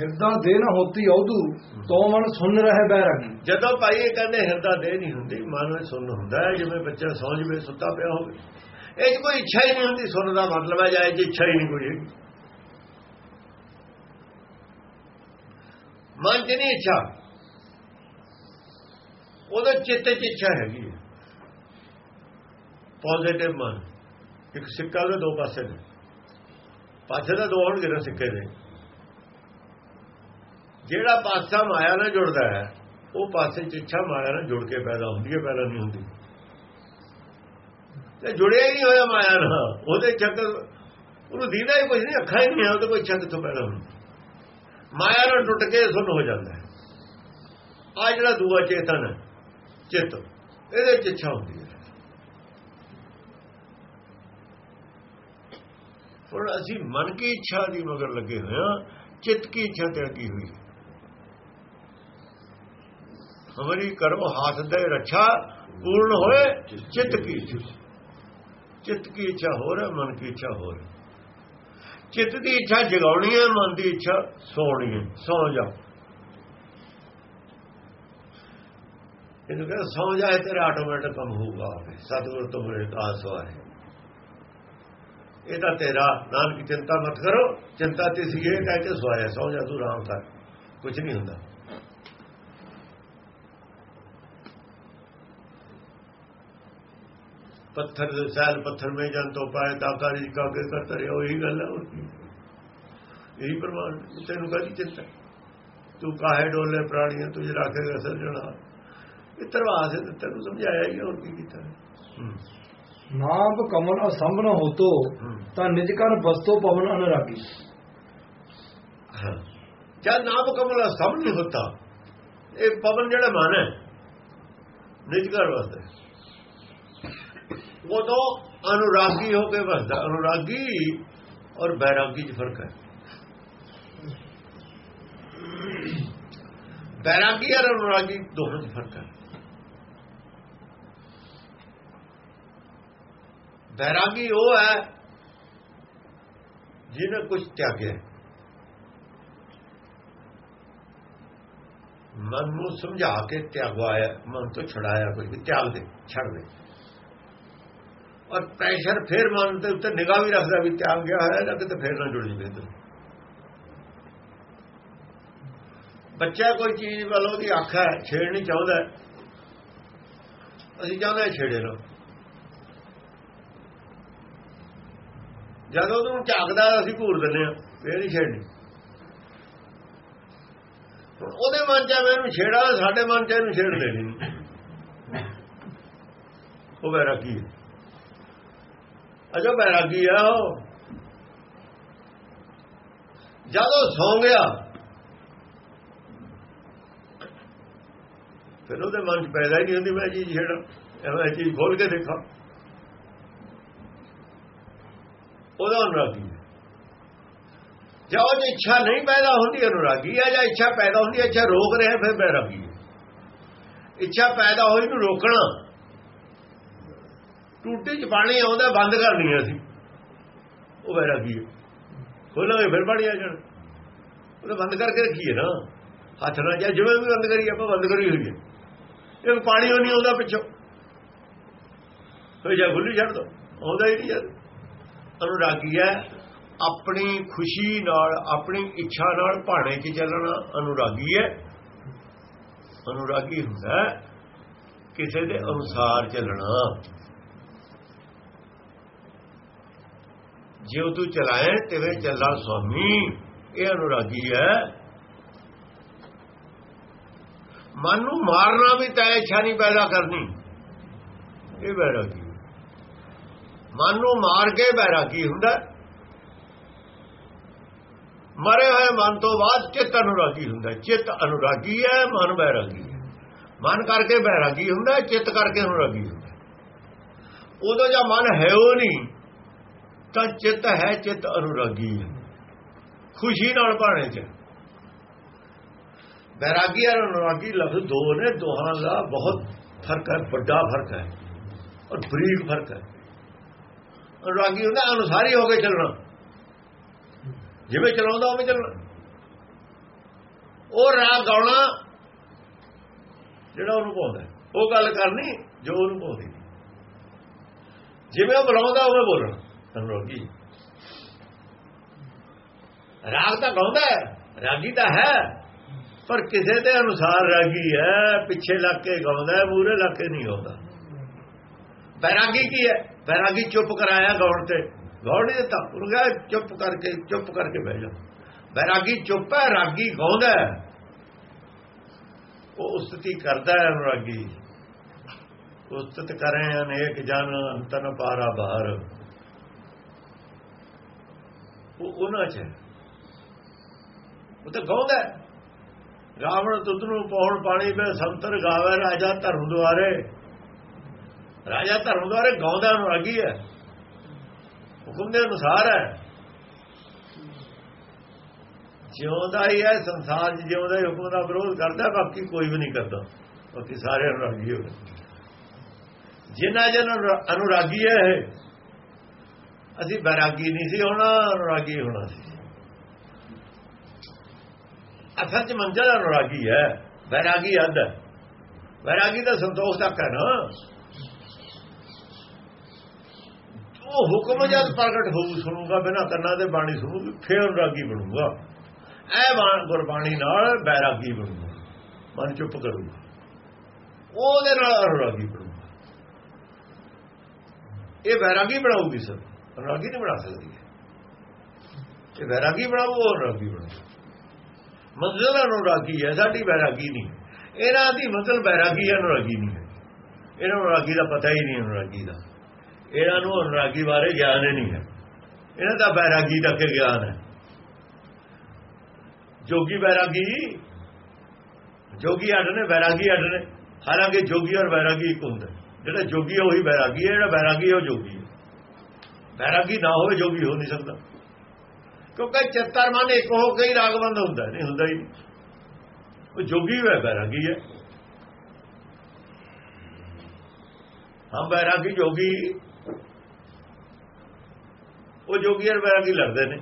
ਹਿਰਦਾ ਦੇ ਨਾ ਹੋਤੀ ਔਦੂ ਤੋ ਮਨ ਸੁਣ ਰਹਿ ਬੈਰਗੀ। ਜਦੋਂ ਭਾਈ ਇਹ ਕਹਿੰਦੇ ਹਿਰਦਾ ਦੇ ਨਹੀਂ ਹੁੰਦੀ, ਮਨ ਵਿੱਚ ਸੁਣ ਹੁੰਦਾ ਹੈ, ਜਿਵੇਂ ਬੱਚਾ ਸੌਂ ਜਵੇ ਸੁੱਤਾ ਪਿਆ ਹੋਵੇ। ਇਹ 'ਚ ਕੋਈ ਇੱਛਾ ਹੀ ਨਹੀਂ ਹੁੰਦੀ ਸੁਣ ਦਾ ਮਤਲਬ ਹੈ ਜਾਇ ਇੱਛਾ ਹੀ ਨਹੀਂ ਕੋਈ। ਮਨ 'ਚ ਨਹੀਂ ਇੱਛਾ। ਉਹਦੇ ਚਿੱਤ 'ਚ ਇੱਛਾ ਹੈਗੀ ਹੈ। ਪੋਜ਼ਿਟਿਵ ਮਨ। ਇੱਕ ਸਿੱਕਾ ਦੇ ਦੋ ਪਾਸੇ ਨੇ। ਪਾਸੇ ਦਾ ਦੋ ਹੋਣਗੇ ਨਾ ਸਿੱਕੇ ਦੇ। ਜਿਹੜਾ ਪਾਸਾ ਮਾਇਆ ਨਾਲ ਜੁੜਦਾ ਹੈ, ਉਹ ਪਾਸੇ 'ਚ ਇੱਛਾ ਮਾਇਆ ਨਾਲ ਜੁੜ ਕੇ ਪੈਦਾ ਹੁੰਦੀ ਹੈ, ਪੈਦਾ ਨਹੀਂ ਹੁੰਦੀ। ਤੇ ਜੁੜਿਆ ਹੀ ਨਹੀਂ ਹੋਇਆ ਮਾਇਆ ਨਾਲ। ਉਹਦੇ ਚੱਕ ਉਹਨੂੰ ਦੀਦਾ ਹੀ ਕੁਝ ਨਹੀਂ, ਅੱਖਾਂ ਹੀ ਨਹੀਂ ਹੈ, ਉਹਦੇ ਕੋਈ ਇੱਛਾ ਤੋਂ ਪੈਦਾ ਹੁੰਦੀ। ਮਾਇਆ ਨਾਲ ਟੁੱਟ ਕੇ ਸੁਣ ਹੋ ਜਾਂਦਾ ਹੈ। ਆ ਜਿਹੜਾ ਦੂਆ ਚੇਤਨ ਹੈ, ਚਿੱਤ, ਇਹਦੇ 'ਚ ਇੱਛਾ ਹੁੰਦੀ ਹੈ। ਹੁਣ ਅਸੀਂ ਮਨ ਕੀ ਇੱਛਾ ਦੀ ਮਗਰ ਲੱਗੇ ਹੋਏ ਹਾਂ, ਚਿੱਤ ਕੀ ਇੱਛਾ ਤਿਆਗੀ ਹੋਈ ਹੈ। ਹਮਾਰੀ ਕਰੋ ਹਾਥ ਦੇ ਰੱਛਾ ਪੂਰਨ ਹੋਏ, ਚਿੱਤ ਕੀ ਇੱਛਾ? ਚਿੱਤ ਕੀ ਇੱਛਾ ਹੋਰ ਹੈ ਮਨ ਕੀ ਇੱਛਾ ਹੋਰ? ਚਿੱਤ ਦੀ ਇੱਛਾ ਜਗਾਉਣੀ ਹੈ, ਮਨ ਦੀ ਇੱਛਾ ਸੋਣੀ ਹੈ, ਸੌ ਜਾ। ਇਹਨੂੰ ਕਹਿੰਦਾ ਸੌ ਜਾਏ ਤੇਰਾ ਆਟੋਮੈਟਿਕ ਕੰਮ ਹੋਊਗਾ ਸਤਿਗੁਰ ਤੋਂ ਮੇਰੇ ਕਾਸ ਹੈ। ਇਹ ਤਾਂ ਤੇਰਾ, ਨਾਨਕ ਚਿੰਤਾ ਮਤ ਕਰੋ, ਚਿੰਤਾ ਤੇ ਸੀ ਇਹ ਕਹਿ ਕੇ ਸਵਾਇਆ ਸੌ ਜਾ, ਤੂੰ ਆਰਾਮ ਕਰ। ਕੁਝ ਨਹੀਂ ਹੁੰਦਾ। ਪੱਥਰ ਦੇ ਸੈਲ ਪੱਥਰ ਮੇ ਜਨ ਤੋਂ ਪਾਏ ਤਾਕਾਰੀ ਕਾ ਕੇ ਕਰਤਾ ਰਿਹਾ ਉਹੀ ਗੱਲ ਹੈ ਕੀ ਇਹੀ ਪ੍ਰਮਾਣ ਤੈਨੂੰ ਕਾਹਦੀ ਚਿੰਤਾ? ਤੂੰ ਕਾਹੇ ਡੋਲੇ ਪ੍ਰਾਣੀਆਂ ਤੁਝ ਰੱਖੇਗਾ ਸਰਜਣਾ ਇਹ ਤਰਵਾਸ ਹੈ ਤੈਨੂੰ ਸਮਝਾਇਆ ਹੀ ਹੋਰ ਕੀ ਕੀਤਾ ਨਾਮ ਕਮਲ ਅਸੰਭਨ ਹੋਤੋ ਤਾਂ ਨਿਜ ਕਰ ਬਸਤੋ ਪਵਨ ਅਨਰਾਗੀ। ਜਦ ਨਾਮ ਕਮਲਾ ਸਭ ਨਹੀਂ ਹੁੰਦਾ ਇਹ ਪਵਨ ਜਿਹੜਾ ਮਨ ਹੈ ਨਿਜ ਘਰ ਵਸਦਾ ਹੈ। ਉਦੋਂ ਅਨੁਰਾਗੀ ਹੋ ਕੇ ਵਸਦਾ ਅਨੁਰਾਗੀ ਔਰ ਬੈਰਾਗੀ 'ਚ ਫ਼ਰਕ ਹੈ ਬੈਰਾਗੀ ਔਰ ਅਨੁਰਾਗੀ ਦੋਹਾਂ 'ਚ ਫ਼ਰਕ ਹੈ ਬੈਰਾਗੀ ਉਹ ਹੈ ਜਿਹਨੇ ਕੁਝ ਤਿਆਗਿਆ ਮਨ ਨੂੰ ਸਮਝਾ ਕੇ ਤਿਆਗਵਾਇਆ ਮਨ ਤੋਂ ਛੁਡਾਇਆ ਕੋਈ ਵੀ ਤਿਆਗ ਦੇ ਛੱਡ ਦੇ ਔਰ ਪ੍ਰੈਸ਼ਰ ਫਿਰ ਮਨ ਦੇ ਉੱਤੇ ਨਿਗਾਹ ਵੀ ਰੱਖਦਾ ਵੀ ਤਿਆਗ ਗਿਆ ਹੋਇਆ ਨਾ ਕਿਤੇ ਫੇਰ ਨਾ ਜੁੜ ਜਵੇ ਤੂੰ। ਬੱਚਾ ਕੋਈ ਚੀਜ਼ ਵੱਲ ਉਹਦੀ ਅੱਖ ਹੈ, ਛੇੜਨੀ ਚਾਹੁੰਦਾ ਅਸੀਂ ਚਾਹੁੰਦੇ ਛੇੜੇ ਲੋ ਜਦੋਂ ਉਹਨੂੰ ਝਾਕਦਾ ਅਸੀਂ ਘੂਰ ਦਿੰਦੇ ਆ ਫੇਰ ਨਹੀਂ ਛੇੜਨੀ। ਹੁਣ ਉਹਦੇ ਮਨ ਚ ਐਵੇਂ ਇਹਨੂੰ ਛੇੜਾ, ਸਾਡੇ ਮਨ ਚ ਇਹਨੂੰ ਛੇੜ ਦੇਣੀ। ਉਹ ਉਹ ਕੀ ਹੈ? ਅਜੋ ਬੈਰਾਗੀ ਆ ਉਹ। ਜਦੋਂ ਸੌਂ ਗਿਆ, ਫਿਰ ਉਹਦੇ ਮਨ ਚ ਪੈਦਾ ਹੀ ਨਹੀਂ ਹੁੰਦੀ, ਮੈਂ ਚੀਜ਼ ਛੇੜਾਂ, ਐਵੇਂ ਚੀਜ਼ ਖੋਲ ਕੇ ਦੇਖਾਂ। ਉਹਦਾ ਅਨੁਰਾਗੀ ਹੈ। ਜੇ ਉਹ ਇੱਛਾ ਨਹੀਂ ਪੈਦਾ ਹੁੰਦੀ, ਅਨੁਰਾਗੀ ਹੈ, ਜਾਂ ਇੱਛਾ ਪੈਦਾ ਹੁੰਦੀ ਹੈ, ਇੱਛਾ ਰੋਕ ਰਿਹਾ, ਫਿਰ ਬੈਰਾਗੀ ਹੈ। ਇੱਛਾ ਪੈਦਾ ਹੋਈ ਨੂੰ ਰੋਕਣਾ ਟੂਟੀ ਚ ਪਾਣੀ ਆਉਂਦਾ ਬੰਦ ਕਰਨੀ ਹੈ ਅਸੀਂ। ਉਹ ਵੈਰਾਗੀ ਹੈ ਖੋਲਾਂਗੇ ਫਿਰ ਪਾਣੀ ਆ ਜਾਣਾ। ਉਹ ਬੰਦ ਕਰਕੇ ਰੱਖੀਏ ਨਾ। ਹੱਥ ਨਾਲ ਜਾਂ ਜਿਵੇਂ ਵੀ ਬੰਦ ਕਰੀ ਆਪਾਂ ਬੰਦ ਕਰੀ ਹੋਈ ਹੈ ਇਹ ਪਾਣੀ ਉਹ ਨਹੀਂ ਆਉਂਦਾ ਪਿੱਛੋਂ। ਫਿਰ ਜਾਂ ਖੁੱਲੀ ਛੱਡ ਦੋ। ਆਉਂਦਾ ਹੀ ਨਹੀਂ ਜਦ। ਅਨੁਰਾਗੀ ਹੈ? ਆਪਣੀ ਖੁਸ਼ੀ ਨਾਲ, ਆਪਣੀ ਇੱਛਾ ਨਾਲ ਭਾਣੇ 'ਚ ਚੱਲਣਾ ਅਨੁਰਾਗੀ ਹੈ। ਅਨੁਰਾਗੀ ਹੁੰਦਾ ਕਿਸੇ ਦੇ ਅਨੁਸਾਰ ਚੱਲਣਾ। ਜਿਉ ਤੂੰ ਚਲਾਏ ਤਿਵੇਂ ਚੱਲਾ ਸੁਆਮੀ। ਇਹ ਅਨੁਰਾਗੀ ਹੈ। ਮਨ ਨੂੰ ਮਾਰਨਾ ਵੀ ਤੈ ਇੱਛਾ ਨਹੀਂ ਪੈਦਾ ਕਰਨੀ। ਇਹ ਬੈਰਾਗੀ ਹੈ। ਮਨ ਨੂੰ ਮਾਰ ਕੇ ਬੈਰਾਗੀ ਹੁੰਦਾ ਮਰੇ ਹੋਏ ਮਨ ਤੋਂ ਬਾਅਦ ਚਿੱਤ ਅਨੁਰਾਗੀ ਹੁੰਦਾ ਚਿੱਤ ਅਨੁਰਾਗੀ ਹੈ, ਮਨ ਬੈਰਾਗੀ ਹੈ। ਮਨ ਕਰਕੇ ਬੈਰਾਗੀ ਹੁੰਦਾ ਚਿੱਤ ਕਰਕੇ ਅਨੁਰਾਗੀ ਹੁੰਦਾ ਉਦੋਂ ਜਾਂ ਮਨ ਹੈ ਉਹ ਨਹੀਂ। ਤਾਂ ਚਿੱਤ ਹੈ ਚਿੱਤ ਅਨੁਰਾਗੀ ਹੈ। ਖੁਸ਼ੀ ਨਾਲ ਭਾਣੇ ਚ। ਬੈਰਾਗੀ ਔਰ ਅਨੁਰਾਗੀ ਲਫ਼ਜ਼ ਦੋ ਨੇ, ਦੋਹਾਂ ਦਾ ਬਹੁਤ ਫ਼ਰਕ ਹੈ, ਵੱਡਾ ਫ਼ਰਕ ਹੈ ਔਰ ਬਰੀਕ ਫ਼ਰਕ ਹੈ। ਅਨੁਰਾਗੀ ਹੁੰਦਾ ਅਨੁਸਾਰੀ ਹੋ ਕੇ ਚੱਲਣਾ। ਜਿਵੇਂ ਚਲਾਉਂਦਾ ਉਵੇਂ ਚੱਲਣਾ। ਉਹ ਰਾਗ ਗਾਉਣਾ ਜਿਹੜਾ ਉਹਨੂੰ ਪਾਉਂਦਾ ਉਹ ਗੱਲ ਕਰਨੀ ਜੋ ਉਹਨੂੰ ਪਾਉਂਦੀ ਜਿਵੇਂ ਉਹ ਬੁਲਾਉਂਦਾ, ਉਵੇਂ ਬੋਲਣਾ। ਅਨੁਰਾਗੀ ਰਾਗ ਤਾਂ ਗਾਉਂਦਾ ਹੈ, ਰਾਗੀ ਤਾਂ ਹੈ, ਪਰ ਕਿਸੇ ਦੇ ਅਨੁਸਾਰ ਰਾਗੀ ਹੈ, ਪਿੱਛੇ ਲੱਗ ਕੇ ਗਾਉਂਦਾ ਹੈ ਮੂਰੇ ਲੱਗ ਕੇ ਨਹੀਂ ਗਾਉਂਦਾ। ਬੈਰਾਗੀ ਕੀ ਹੈ? ਬੈਰਾਗੀ ਚੁੱਪ ਕਰਾਇਆ ਗਾਉਣ ਤੇ। ਗਾਉਣ ਨਹੀਂ ਦਿੱਤਾ, ਉਹਨੂੰ ਕਿਹਾ ਚੁੱਪ ਕਰਕੇ ਚੁੱਪ ਕਰਕੇ ਬਹਿ ਜਾ। ਬੈਰਾਗੀ ਚੁੱਪ ਹੈ, ਰਾਗੀ ਗਾਉਂਦਾ ਹੈ। ਉਹ ਉਸਤਤੀ ਕਰਦਾ ਹੈ ਅਨੁਰਾਗੀ। ਉਸਤਤ ਕਰੇ ਅਨੇਕ ਜਨ, ਅੰਤਨ ਪਾਰਾ ਬਾਹਰ। ਉਹ ਉਹਨਾਂ ਚ ਹੈ। ਉਹ ਤਾਂ ਗਾਉਂਦਾ ਰਾਵਣ ਤੁਧ ਨੂੰ ਪੌਣ ਪਾਣੀ ਵਿੱਚ ਸੰਤਰ ਗਾਵੇ, ਰਾਜਾ ਧਰਮ ਦੁਆਰੇ। ਰਾਜਾ ਧਰਮ ਦੁਆਰੇ ਗਾਉਂਦਾ ਅਨੁਰਾਗੀ ਹੈ। ਹੁਕਮ ਦੇ ਅਨੁਸਾਰ ਹੈ। ਜਿਉਂਦਾ ਹੀ ਹੈ, ਸੰਸਾਰ 'ਚ ਜਿਉਂਦਾ ਹੀ ਹੁਕਮ ਦਾ ਵਿਰੋਧ ਕਰਦਾ ਬਾਕੀ ਕੋਈ ਵੀ ਨਹੀਂ ਕਰਦਾ। ਬਾਕੀ ਸਾਰੇ ਅਨੁਰਾਗੀ ਹੋ ਗਏ ਜਿਨ੍ਹਾਂ ਜਨ ਅਨੁਰਾਗੀ ਹੈ ਇਹ ਅਸੀਂ ਬੈਰਾਗੀ ਨਹੀਂ ਸੀ ਹੋਣਾ, ਅਨੁਰਾਗੀ ਹੋਣਾ ਸੀ। ਅਸਲ 'ਚ ਮੰਜ਼ਲ ਅਨੁਰਾਗੀ ਹੈ, ਬੈਰਾਗੀ ਅੱਧ ਹੈ। ਬੈਰਾਗੀ ਦਾ ਸੰਤੋਖ ਤੱਕ ਹੈ ਨਾ। ਉਹ ਹੁਕਮ ਜਦ ਪ੍ਰਗਟ ਹੋਊ, ਸੁਣੂਗਾ, ਬਿਨਾਂ ਕੰਨਾਂ ਦੇ ਬਾਣੀ ਸੁਣੂਗੀ, ਫੇਰ ਅਨੁਰਾਗੀ ਬਣੂਗਾ। ਐ ਬਾਣ, ਗੁਰਬਾਣੀ ਨਾਲ ਬੈਰਾਗੀ ਬਣੂਗਾ। ਮਨ ਚੁੱਪ ਕਰੂਗਾ। ਉਹਦੇ ਨਾਲ ਅਨੁਰਾਗੀ ਬਣੂਗਾ। ਇਹ ਬੈਰਾਗੀ ਬਣਾਉਗੀ ਸਰ ਅਨੁਰਾਗੀ ਨਹੀਂ ਬਣਾ ਸਕਦੀ। ਇਹ ਵੈਰਾਗੀ ਬਣਾਉ ਉਹ ਅਨੁਰਾਗੀ ਬਣਾਓ। ਮੰਜ਼ਲ ਅਨੁਰਾਗੀ ਹੈ, ਸਾਡੀ ਵੈਰਾਗੀ ਨਹੀਂ। ਇਹਨਾਂ ਦੀ ਮੰਜ਼ਲ ਬੈਰਾਗੀ ਅਨੁਰਾਗੀ ਨਹੀਂ ਹੈ। ਇਹਨਾਂ ਨੂੰ ਅਨੁਰਾਗੀ ਦਾ ਪਤਾ ਹੀ ਨਹੀਂ, ਅਨੁਰਾਗੀ ਦਾ। ਇਹਨਾਂ ਨੂੰ ਅਨੁਰਾਗੀ ਬਾਰੇ ਗਿਆਨ ਹੀ ਨਹੀਂ ਹੈ। ਇਹਨਾਂ ਦਾ ਬੈਰਾਗੀ ਦਾ ਕਿ ਗਿਆਨ ਹੈ। ਜੋਗੀ ਵੈਰਾਗੀ, ਜੋਗੀ ਅੱਡ ਨੇ, ਵੈਰਾਗੀ ਅੱਡ ਨੇ। ਹਾਲਾਂਕਿ ਜੋਗੀ ਔਰ ਵੈਰਾਗੀ ਇੱਕ ਹੁੰਦਾ ਜਿਹੜਾ ਜੋਗੀ ਹੈ, ਉਹੀ ਬੈਰਾਗੀ ਹੈ, ਜਿਹੜਾ ਬੈਰਾਗੀ ਹੈ, ਉਹ ਜੋਗੀ ਹੈ। ਬੈਰਾਗੀ ਨਾ ਹੋਵੇ ਜੋਗੀ ਹੋ ਨਹੀਂ ਸਕਦਾ। ਕਿਉਂਕਿ ਚਿੱਤਰ ਮਨ ਇੱਕ ਹੋ ਕੇ ਹੀ ਰਾਗਬੰਦ ਹੁੰਦਾ ਨਹੀਂ ਹੁੰਦਾ ਹੀ ਉਹ ਜੋਗੀ ਹੈ, ਬੈਰਾਗੀ ਹੈ। ਹਾਂ, ਬੈਰਾਗੀ ਜੋਗੀ। ਉਹ ਜੋਗੀ ਔਰ ਬੈਰਾਗੀ ਲੜਦੇ ਨੇ।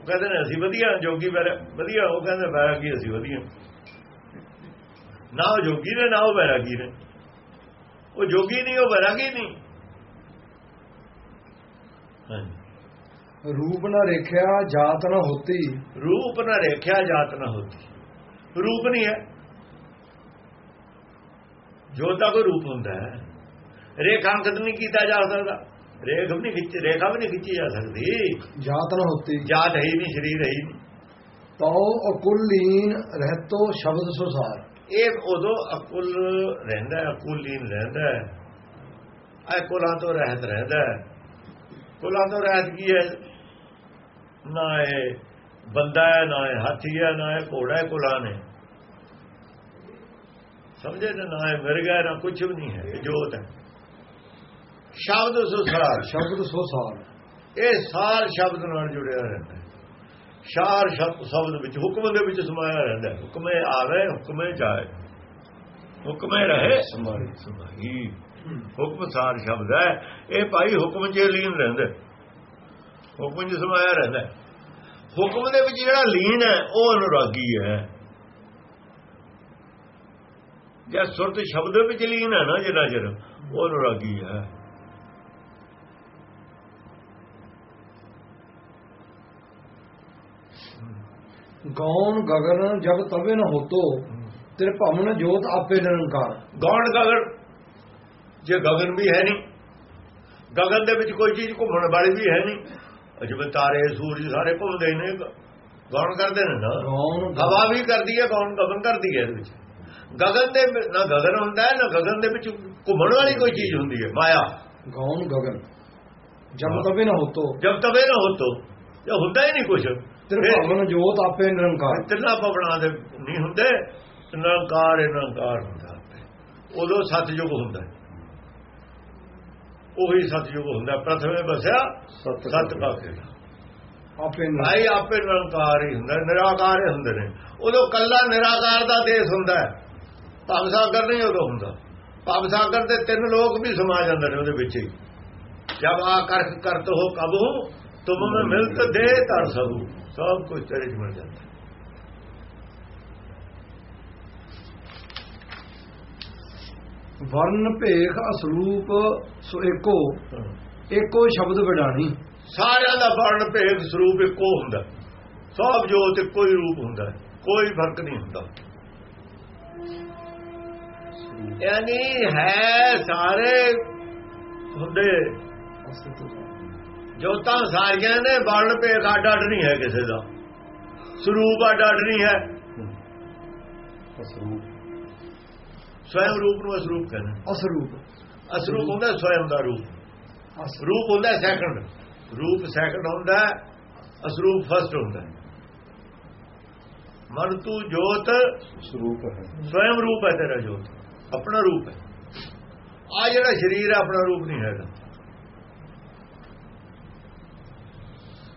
ਉਹ ਕਹਿੰਦੇ ਨੇ, ਅਸੀਂ ਵਧੀਆ, ਜੋਗੀ ਬੈਰਾ, ਵਧੀਆ, ਉਹ ਕਹਿੰਦੇ ਬੈਰਾਗੀ ਅਸੀਂ ਵਧੀਆ। ਨਾ ਉਹ ਜੋਗੀ ਨੇ, ਨਾ ਉਹ ਬੈਰਾਗੀ ਨੇ। ਉਹ ਜੋਗੀ ਨਹੀਂ, ਉਹ ਬੈਰਾਗੀ ਨਹੀਂ। ਰੂਪ ਨਾ ਰੇਖਿਆ ਜਾਤ ਨਾ ਹੋਤੀ। ਰੂਪ ਨਾ ਰੇਖਿਆ ਜਾਤ ਨਾ ਹੁੰਦੀ ਰੂਪ ਨਹੀਂ ਹੈ। ਜੋ ਤਾਂ ਕੋਈ ਰੂਪ ਹੁੰਦਾ ਹੈ। ਰੇਖਾਂਕਿਤ ਨਹੀਂ ਕੀਤਾ ਜਾ ਸਕਦਾ। ਰੇਖ ਵੀ ਨਹੀਂ ਖਿੱਚ ਰੇਖਾ ਵੀ ਨਹੀਂ ਖਿੱਚੀ ਜਾ ਸਕਦੀ। ਜਾਤ ਨਾ ਹੋਤੀ। ਜਾਤ ਹੈ ਨਹੀਂ ਸਰੀਰ ਹੈ ਨਹੀਂ। ਤਉ ਅਕੁਲੀਨ ਰਹਿਤੋ ਸ਼ਬਦ ਸੁਸਾਰ। ਇਹ ਉਦੋਂ ਅਕੁਲ ਰਹਿੰਦਾ ਹੈ, ਅਕੁਲੀਨ ਰਹਿੰਦਾ ਹੈ। ਇਹ ਕੁਲਾਂ ਤੋਂ ਰਹਿਤ ਰਹਿੰਦਾ ਹੈ। ਕੁਲਾਂ ਤੋਂ ਰਹਿਤ ਕੀ ਹੈ? ਨਾ ਇਹ ਬੰਦਾ ਹੈ ਨਾ ਇਹ ਹਾਥੀ ਹੈ ਨਾ ਇਹ ਘੋੜਾ ਹੈ ਕੁਲਾਂ ਨੇ। ਸਮਝੇ ਨਾ ਨਾ ਇਹ ਮਿਰਗਾ ਨਾ ਕੁਝ ਵੀ ਨਹੀਂ ਹੈ ਜੋਤ ਹੈ। ਸ਼ਬਦ ਸੁਸਾਰ ਸ਼ਬਦ ਸੁਸਾਰ। ਇਹ ਸਾਰ ਸ਼ਬਦ ਨਾਲ ਜੁੜਿਆ ਰਹਿੰਦਾ ਹੈ। ਸ਼ਾਰ ਸ਼ਬਦ ਸ਼ਬਦ ਵਿੱਚ ਹੁਕਮ ਦੇ ਵਿੱਚ ਸਮਾਇਆ ਰਹਿੰਦਾ ਹੁਕਮੇ ਆਵੇ ਹੁਕਮੇ ਜਾਏ। ਹੁਕਮੇ ਰਹੇ ਸਮਾਰੀ ਸਮਾਈ। ਹੁਕਮ ਸਾਰ ਸ਼ਬਦ ਹੈ। ਇਹ ਭਾਈ ਹੁਕਮ 'ਚ ਲੀਨ ਰਹਿੰਦਾ। ਹੁਕਮ 'ਚ ਸਮਾਇਆ ਰਹਿੰਦਾ। ਹੁਕਮ ਦੇ ਵਿੱਚ ਜਿਹੜਾ ਲੀਨ ਹੈ ਉਹ ਅਨੁਰਾਗੀ ਹੈ। ਜੇ ਸੁਰਤ ਸ਼ਬਦ ਵਿੱਚ ਲੀਨ ਹੈ ਨਾ ਜਿਹੜਾ ਜਰ ਉਹ ਅਨੁਰਾਗੀ ਹੈ। ਗੌਣ ਗਗਨ ਜਬ ਤਵੇ ਨ ਹੋਤੋ ਤੇਰੇ ਭਵਨ ਜੋਤ ਆਪੇ ਨਿਰੰਕਾਰ। ਗੌਣ ਗਗਨ ਜੇ ਗਗਨ ਵੀ ਹੈ ਨਹੀਂ ਗਗਨ ਦੇ ਵਿੱਚ ਕੋਈ ਚੀਜ਼ ਘੁੰਮਣ ਵਾਲੀ ਵੀ ਹੈ ਨਹੀਂ। ਜਿਵੇਂ ਤਾਰੇ ਸੂਰਜ ਸਾਰੇ ਘੁੰਮਦੇ ਨੇ ਗੌਣ ਕਰਦੇ ਨੇ ਨਾ? ਹਵਾ ਵੀ ਕਰਦੀ ਹੈ ਗੌਣ ਗਗਨ ਕਰਦੀ ਹੈ ਇਹਦੇ ਵਿੱਚ। ਗਗਨ ਦੇ ਨਾ ਗਗਨ ਹੁੰਦਾ ਹੈ ਨਾ ਗਗਨ ਦੇ ਵਿੱਚ ਘੁੰਮਣ ਵਾਲੀ ਕੋਈ ਚੀਜ਼ ਹੁੰਦੀ ਹੈ ਮਾਇਆ। ਗੌਣ ਗਗਨ? ਜਬ ਤਵੇ ਨ ਹੋਤੋ। ਜਦ ਤਵੇ ਨਾ ਹੋਤੋ ਇਹ ਹੁੰਦਾ ਹੀ ਨਹੀਂ ਕੁਝ ਤੇਰੇ ਭਵਨ ਜੋਤ ਆਪੇ ਨਿਰੰਕਾਰ। ਤਿੰਨਾ ਪਵਣਾ ਦੇ ਨਹੀਂ ਹੁੰਦੇ ਨਿਰੰਕਾਰ ਨਿਰੰਕਾਰ ਹੁੰਦਾ। ਉਦੋਂ ਸਤਜੁਗ ਹੁੰਦਾ ਹੈ। ਉਹੀ ਸਤਜੁਗ ਹੁੰਦਾ। ਪ੍ਰਥਮੇ ਬਸਿਆ ਸਤ ਪਾਕੇ ਆਪੇ। ਭਾਈ ਆਪੇ ਨਿਰੰਕਾਰ ਹੀ ਹੁੰਦਾ ਨਿਰਾਕਾਰ ਹੀ ਹੁੰਦੇ ਨੇ। ਉਦੋਂ ਕੱਲਾ ਨਿਰਾਕਾਰ ਦਾ ਦੇਸ਼ ਹੁੰਦਾ ਭਵ ਸਾਗਰ ਨਹੀਂ ਉਦੋਂ ਹੁੰਦਾ। ਭਵ ਸਾਗਰ ਦੇ ਤਿੰਨ ਲੋਕ ਵੀ ਸਮਾ ਜਾਂਦੇ ਨੇ ਉਹਦੇ ਵਿੱਚ ਹੀ। ਜਬ ਆ ਕਰ ਕਰਤ ਹੋ ਕਬੂ ਤੁਮ ਮਿਲਤ ਦੇ ਤਰ ਸਭੂ। ਸਭ ਕੁਝ ਤੇਰੇ ਚ ਮਿਲ ਜਾਂਦਾ। ਵਰਨ ਭੇਖ ਅਸਰੂਪ ਸੋ ਏਕੋ। ਏਕੋ ਸ਼ਬਦ ਵਿਡਾਣੀ। ਸਾਰਿਆਂ ਦਾ ਵਰਣ ਭੇਦ ਸਰੂਪ ਇੱਕੋ ਹੁੰਦਾ। ਸਭ ਜੋਤ ਇੱਕੋ ਹੀ ਰੂਪ ਹੁੰਦਾ। ਕੋਈ ਫ਼ਰਕ ਨਹੀਂ ਹੁੰਦਾ। ਯਾਨੀ ਹੈ ਸਾਰੇ ਹੁੰਦੇ। ਜੋਤਾਂ ਸਾਰੀਆਂ ਨੇ ਵਰਣ ਭੇਦ ਅੱਡ ਅੱਡ ਨਹੀਂ ਹੈ ਕਿਸੇ ਦਾ। ਸਰੂਪ ਅੱਡ ਅੱਡ ਨਹੀਂ ਹੈ। ਸਵੈਮ ਰੂਪ ਨੂੰ ਅਸਰੂਪ ਕਹਿੰਦੇ ਅਸਰੂਪ। ਅਸਰੂਪ ਹੁੰਦਾ ਸਵੈਮ ਦਾ ਰੂਪ। ਅਸ- ਰੂਪ ਹੁੰਦਾ ਸੈਕੰਡ ਰੂਪ ਸੈਕੰਡ ਹੁੰਦਾ ਅਸਰੂਪ ਫਸਟ ਹੁੰਦਾ। ਮਨ ਤੂੰ ਜੋਤ ਸਰੂਪ ਹੈ। ਸਵੈਮ ਰੂਪ ਹੈ ਤੇਰਾ ਜੋਤ। ਆਪਣਾ ਰੂਪ ਹੈ। ਆ ਜਿਹੜਾ ਸਰੀਰ ਹੈ ਆਪਣਾ ਰੂਪ ਨਹੀਂ ਹੈਗਾ।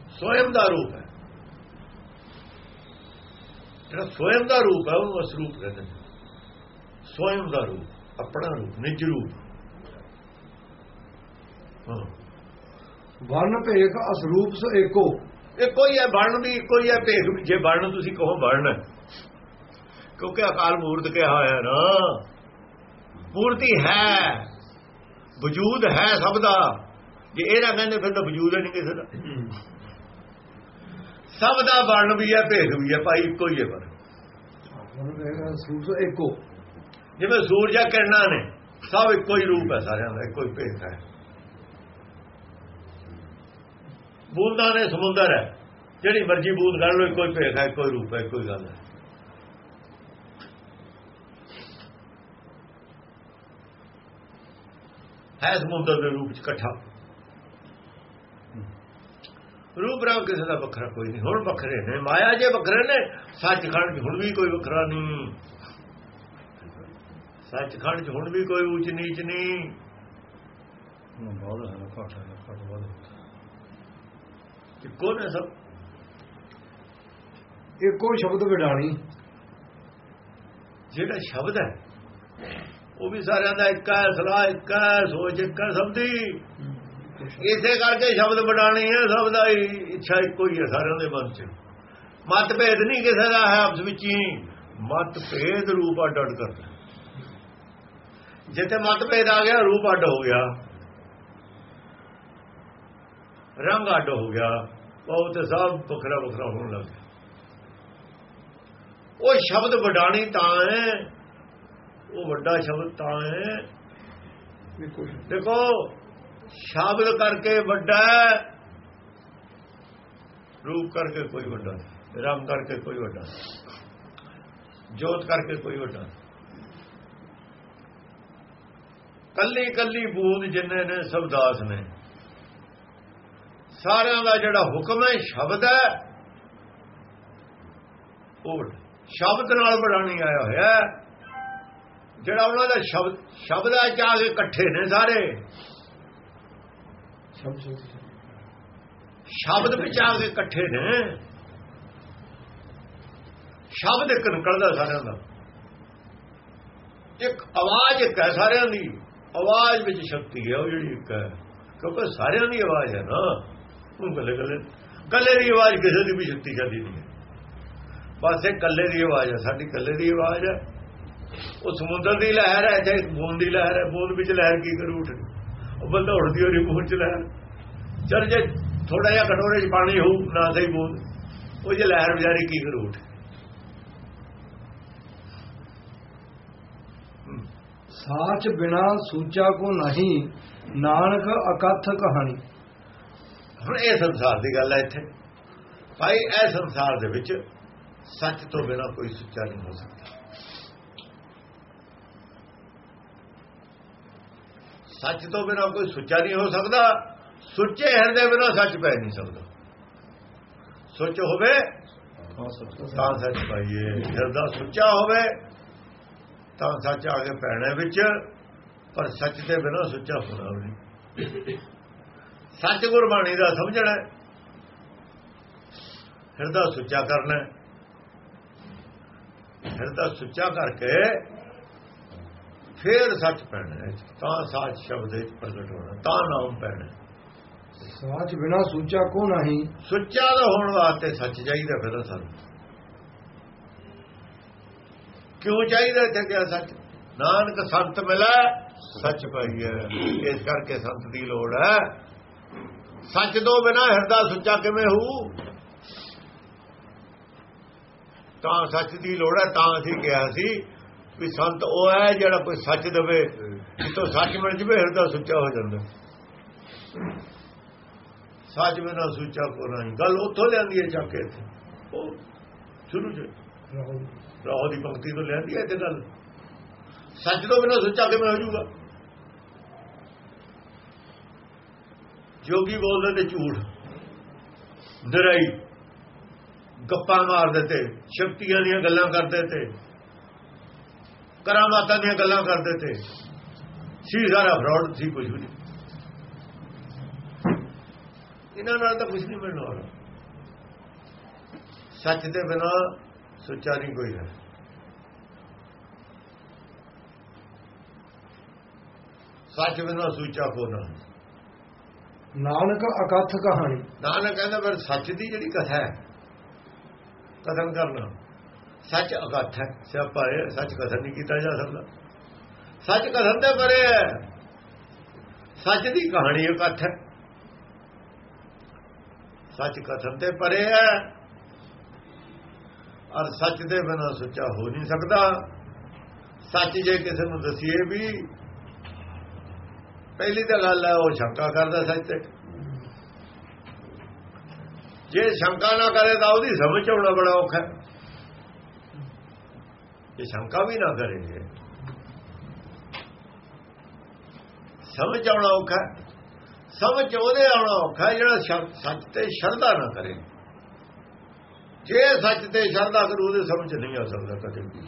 ਸਵੈਮ ਦਾ ਰੂਪ ਹੈ। ਜਿਹੜਾ ਸਵੈਮ ਦਾ ਰੂਪ ਹੈ ਉਹਨੂੰ ਅਸਰੂਪ ਕਹਿੰਦੇ ਨੇ। ਸਵੈਮ ਦਾ ਰੂਪ ਆਪਣਾ ਰੂਪ ਨਿਜ ਰੂਪ। ਹਾਂ। ਵਰਨ ਭੇਖ ਅਸਰੂਪ ਸੋ ਏਕੋ। ਇਹ ਕੋਈ ਹੈ ਬਣ ਵੀ ਕੋਈ ਹੈ ਭੇਖ ਵੀ ਜੇ ਬਣ ਤੁਸੀਂ ਕਹੋ ਬਣ ਕਿਉਂਕਿ ਅਕਾਲ ਮੂਰਤ ਕਿਹਾ ਹੋਇਆ ਨਾ ਮੂਰਤੀ ਹੈ ਵਜੂਦ ਹੈ ਸਭ ਦਾ। ਜੇ ਇਹ ਨਾ ਕਹਿੰਦੇ ਫਿਰ ਤਾਂ ਵਜੂਦ ਹੀ ਨਹੀਂ ਕਿਸੇ ਦਾ। ਸਭ ਦਾ ਬਣ ਵੀ ਹੈ ਭੇਖ ਵੀ ਹੈ ਭਾਈ ਇੱਕੋ ਹੀ ਹੈ ਵਰਨ ਭੇਖ ਏਕੋ। ਜਿਵੇਂ ਸੂਰਜਾ ਕਿਰਨਾਂ ਨੇ, ਸਭ ਇੱਕੋ ਹੀ ਰੂਪ ਹੈ ਸਾਰਿਆਂ ਦਾ, ਇੱਕੋ ਹੀ ਭੇਖ ਹੈ। ਬੂੰਦਾਂ ਨੇ ਸਮੁੰਦਰ ਹੈ, ਜਿਹੜੀ ਮਰਜ਼ੀ ਬੂੰਦ ਕਰ ਲੋ ਇੱਕੋ ਹੀ ਭੇਖ ਹੈ, ਇੱਕੋ ਹੀ ਰੂਪ ਹੈ, ਇੱਕੋ ਹੀ ਗੱਲ ਹੈ। ਹੈ ਸਮੁੰਦਰ ਦੇ ਰੂਪ ਚ ਇਕੱਠਾ। ਰੂਪ ਰੰਗ ਕਿਸੇ ਦਾ ਵੱਖਰਾ ਕੋਈ ਨਹੀਂ, ਹੁਣ ਵੱਖਰੇ ਨੇ, ਮਾਇਆ ਜੇ ਵੱਖਰੇ ਨੇ, ਸੱਚਖੰਡ ਹੁਣ ਵੀ ਕੋਈ ਵੱਖਰਾ ਨਹੀਂ। ਸੱਚਖੰਡ 'ਚ ਹੁਣ ਵੀ ਕੋਈ ਉੱਚ ਨੀਚ ਨਹੀਂ। ਬਹੁਤ ਹੈ ਘਾਟ ਹੈ ਘਾਟ ਬਹੁਤ ਇੱਕੋ ਨੇ ਸਭ? ਏਕੋ ਸ਼ਬਦ ਵਿਡਾਣੀ ਜਿਹੜਾ ਸ਼ਬਦ ਹੈ ਉਹ ਵੀ ਸਾਰਿਆਂ ਦਾ ਇੱਕ ਹੈ ਸਲਾਹ ਇੱਕ ਹੈ ਸੋਚ ਇੱਕ ਹੈ ਸਭ ਦੀ। ਇਸੇ ਕਰਕੇ ਸ਼ਬਦ ਬਣਾਣੀ ਹੈ ਸਭ ਦਾ ਹੀ ਇੱਛਾ ਇੱਕੋ ਹੀ ਹੈ ਸਾਰਿਆਂ ਦੇ ਮਨ 'ਚ। ਮਤ ਭੇਦ ਨਹੀਂ ਕਿਸੇ ਦਾ ਹੈ ਆਪਸ ਵਿੱਚ ਹੀ। ਮਤ ਭੇਦ ਰੂਪ ਅੱਡ ਅੱਡ ਕਰਦਾ ਜਿੱਥੇ ਮਤਭੇਦ ਆ ਗਿਆ ਰੂਪ ਅੱਡ ਹੋ ਗਿਆ। ਰੰਗ ਅੱਡ ਹੋ ਗਿਆ। ਉਹ ਤੇ ਸਭ ਵੱਖਰਾ ਵੱਖਰਾ ਹੋਣ ਲੱਗ ਗਿਆ। ਉਹ ਸ਼ਬਦ ਵਡਾਣੀ ਤਾਂ ਹੈ। ਉਹ ਵੱਡਾ ਸ਼ਬਦ ਤਾਂ ਹੈ। ਦੇਖੋ ਸ਼ਬਦ ਕਰਕੇ ਵੱਡਾ ਰੂਪ ਕਰਕੇ ਕੋਈ ਵੱਡਾ ਨਹੀਂ, ਰੰਗ ਕਰਕੇ ਕੋਈ ਵੱਡਾ ਨਹੀਂ, ਜੋਤ ਕਰਕੇ ਕੋਈ ਵੱਡਾ ਨਹੀਂ। ਕੱਲੀ ਕੱਲੀ ਬੂੰਦ ਜਿੰਨੇ ਨੇ ਸਭ ਦਾਸ ਨੇ। ਸਾਰਿਆਂ ਦਾ ਜਿਹੜਾ ਹੁਕਮ ਹੈ, ਸ਼ਬਦ ਹੈ, ਉਹ ਸ਼ਬਦ ਨਾਲ ਬਣਾਣੀ ਆਇਆ ਹੋਇਆ ਜਿਹੜਾ ਉਹਨਾਂ ਦਾ ਸ਼ਬਦ ਸ਼ਬਦ ਚ ਆ ਕੇ ਇਕੱਠੇ ਨੇ ਸਾਰੇ। ਸ਼ਬਦ ਵਿੱਚ ਆ ਕੇ ਇਕੱਠੇ ਨੇ। ਸ਼ਬਦ ਇੱਕ ਨਿਕਲਦਾ ਸਾਰਿਆਂ ਦਾ। ਇੱਕ ਆਵਾਜ਼ ਇੱਕ ਹੈ ਸਾਰਿਆਂ ਦੀ। ਆਵਾਜ਼ ਵਿੱਚ ਸ਼ਕਤੀ ਹੈ ਉਹ ਜਿਹੜੀ ਇੱਕ ਹੈ। ਕਿਉਂਕਿ ਸਾਰਿਆਂ ਦੀ ਆਵਾਜ਼ ਹੈ ਨਾ। ਉਹ ਗੱਲੇ ਗੱਲੇ ਗੱਲੇ ਦੀ ਆਵਾਜ਼ ਕਿਸੇ ਦੀ ਵੀ ਸ਼ਕਤੀਸ਼ਾਲੀ ਨਹੀਂ ਹੈ। ਬਸ ਇਹ ਕੱਲੇ ਦੀ ਆਵਾਜ਼ ਹੈ। ਸਾਡੀ ਕੱਲੇ ਦੀ ਆਵਾਜ਼ ਹੈ। ਉਹ ਸਮੁੰਦਰ ਦੀ ਲਹਿਰ ਹੈ ਚਾਹੇ ਬੂੰਦ ਦੀ ਲਹਿਰ ਹੈ। ਬੂੰਦ ਵਿੱਚ ਲਹਿਰ ਕੀ ਕਰੂ ਉੱਠ ਉਹ ਬੰਦਾ ਉੜਦੀ ਹੋਈ ਬੂੰਦ ਚ ਲਹਿਰ ਚਲ ਜੇ ਥੋੜਾ ਜਿਹਾ ਕਟੋਰੇ 'ਚ ਪਾਣੀ ਹੋਊ, ਨਾ ਸਹੀ ਬੂੰਦ। ਉਹ ਜੇ ਲਹਿਰ ਵਿਚਾਰੀ ਕੀ ਕਰੂ ਉੱਠ ਸਾਚ ਬਿਨਾ ਸੂਚਾ ਕੋ ਨਹੀਂ, ਨਾਨਕ ਅਕਥ ਕਹਾਣੀ। ਹੁਣ ਇਹ ਸੰਸਾਰ ਦੀ ਗੱਲ ਹੈ ਇੱਥੇ। ਭਾਈ, ਇਹ ਸੰਸਾਰ ਦੇ ਵਿੱਚ ਸੱਚ ਤੋਂ ਬਿਨਾ ਕੋਈ ਸੱਚਾ ਨਹੀਂ ਹੋ ਸਕਦਾ। ਸੱਚ ਤੋਂ ਬਿਨਾ ਕੋਈ ਸੁੱਚਾ ਨਹੀਂ ਹੋ ਸਕਦਾ। ਸੁੱਚੇ ਹਿਰਦੇ ਬਿਨਾ ਸੱਚ ਪੈ ਨਹੀਂ ਸਕਦਾ। ਸੁੱਚ ਹੋਵੇ, ਤਾਂ ਸੱਚ ਪਾਈਏ। ਹਿਰਦਾ ਸੁੱਚਾ ਹੋਵੇ ਤਾਂ ਸੱਚ ਆ ਕੇ ਪੈਣਾ ਵਿੱਚ ਪਰ ਸੱਚ ਦੇ ਬਿਨਾ ਸੁੱਚਾ ਹੋਣਾ ਨਹੀਂ ਸੱਚ ਗੁਰਬਾਣੀ ਦਾ ਸਮਝਣਾ ਹੈ। ਹਿਰਦਾ ਸੁੱਚਾ ਕਰਨਾ। ਹਿਰਦਾ ਸੁੱਚਾ ਕਰਕੇ ਫੇਰ ਸੱਚ ਪੈਣਾ। ਤਾਂ ਸੱਚ ਸ਼ਬਦ ਵਿੱਚ ਪ੍ਰਗਟ ਹੋਣਾ ਤਾਂ ਨਾਮ ਪੈਣਾ ਸਾਚ ਬਿਨਾ ਸੂਚਾ ਕੋ ਨਹੀਂ ਸੁੱਚਾ ਦਾ ਹੋਣ ਵਾਸਤੇ ਸੱਚ ਚਾਹੀਦਾ ਫਿਰ ਸਾਨੂੰ ਕਿਉਂ ਚਾਹੀਦਾ ਇੱਥੇ ਕਿਹਾ ਸੱਚ? ਨਾਨਕ ਸੰਤ ਮਿਲੈ, ਸੱਚ ਪਾਈਐ ਇਸ ਕਰਕੇ ਸੰਤ ਦੀ ਲੋੜ ਹੈ। ਸੱਚ ਤੋਂ ਬਿਨਾ ਹਿਰਦਾ ਸੁੱਚਾ ਕਿਵੇਂ ਹੋਊ? ਤਾਂ ਸੱਚ ਦੀ ਲੋੜ ਹੈ, ਤਾਂ ਅਸੀਂ ਕਿਹਾ ਸੀ ਵੀ ਸੰਤ ਉਹ ਹੈ ਜਿਹੜਾ ਕੋਈ ਸੱਚ ਦੇਵੇ। ਜਿੱਥੋਂ ਸੱਚ ਮਿਲ ਜਵੇ, ਹਿਰਦਾ ਸੁੱਚਾ ਹੋ ਜਾਂਦਾ। ਸੱਚ ਬਿਨਾ ਸੁੱਚਾ ਕੋ ਨਹੀਂ। ਗੱਲ ਉੱਥੋਂ ਲਿਆਂਦੀ ਹੈ ਚੱਕ ਕੇ ਇੱਥੇ। ਉਹ ਸ਼ੁਰੂ ਚ। ਰਾਹ ਦੀ ਪੰਕਤੀ ਤੋਂ ਲਿਆਂਦੀ ਹੈ ਤੇ ਗੱਲ। ਸੱਚ ਤੋਂ ਬਿਨਾਂ ਸੁੱਚਾ ਕਿਵੇਂ ਹੋ ਜਾਊਗਾ? ਜੋਗੀ ਬੋਲਦੇ ਤੇ ਝੂਠ। ਨਰਾਈ। ਗੱਪਾਂ ਮਾਰਦੇ ਤੇ, ਸ਼ਕਤੀਆਂ ਦੀਆਂ ਗੱਲਾਂ ਕਰਦੇ ਤੇ, ਕਰਾਮਾਤਾਂ ਦੀਆਂ ਗੱਲਾਂ ਕਰਦੇ ਤੇ, ਸੀ ਸਾਰਾ ਫਰਾਡ ਸੀ ਕੁਝ ਵੀ ਨਹੀਂ। ਇਹਨਾਂ ਨਾਲ ਤਾਂ ਕੁਝ ਨਹੀਂ ਮਿਲਣ ਵਾਲਾ। ਸੱਚ ਦੇ ਬਿਨਾਂ ਸੁੱਚਾ ਨਹੀਂ ਕੋਈ ਹੈ ਸੱਚ ਬਿਨਾ ਸੁੱਚਾ ਕੋ ਨਾ ਨਾਨਕ ਅਕਥ ਕਹਾਣੀ ਨਾਨਕ ਕਹਿੰਦਾ ਫਿਰ ਸੱਚ ਦੀ ਜਿਹੜੀ ਕਥਾ ਹੈ ਕਥਨ ਕਰਨਾ ਸੱਚ ਅਗੱਥ ਹੈ ਸਿਆਪਾ ਹੈ ਸੱਚ ਕਥਨ ਨਹੀਂ ਕੀਤਾ ਜਾ ਸਕਦਾ ਸੱਚ ਕਥਨ ਦੇ ਪਰੇ ਹੈ ਸੱਚ ਦੀ ਕਹਾਣੀ ਇਕੱਠ ਹੈ ਸੱਚ ਕਥਨ ਤੇ ਪਰੇ ਹੈ ਔਰ ਸੱਚ ਦੇ ਬਿਨਾ ਸੱਚਾ ਹੋ ਨਹੀਂ ਸਕਦਾ। ਸੱਚ ਜੇ ਕਿਸੇ ਨੂੰ ਦਸੀਏ ਵੀ, ਪਹਿਲੀ ਤਾਂ ਗੱਲ ਹੈ, ਉਹ ਸ਼ੰਕਾ ਕਰਦਾ ਸੱਚ ਤੇ। ਜੇ ਸ਼ੰਕਾ ਨਾ ਕਰੇ ਤਾਂ ਉਹਦੀ ਸਮਝ ਆਉਣਾ ਬੜਾ ਔਖਾ ਹੈ। ਜੇ ਸ਼ੰਕਾ ਵੀ ਨਾ ਕਰੇਗੇ ਸਮਝ ਆਉਣਾ ਔਖਾ ਹੈ। ਸਮਝ ਉਹਦੇ ਆਉਣਾ ਔਖਾ ਜਿਹੜਾ ਸੱਚ ਤੇ ਸ਼ਰਧਾ ਨਾ ਕਰੇ। ਜੇ ਸੱਚ ਤੇ ਸ਼ਰਧਾ ਕਰੂ ਉਹਦੇ ਸਮਝ ਨਹੀਂ ਆ ਸਕਦਾ ਕਦੇ ਵੀ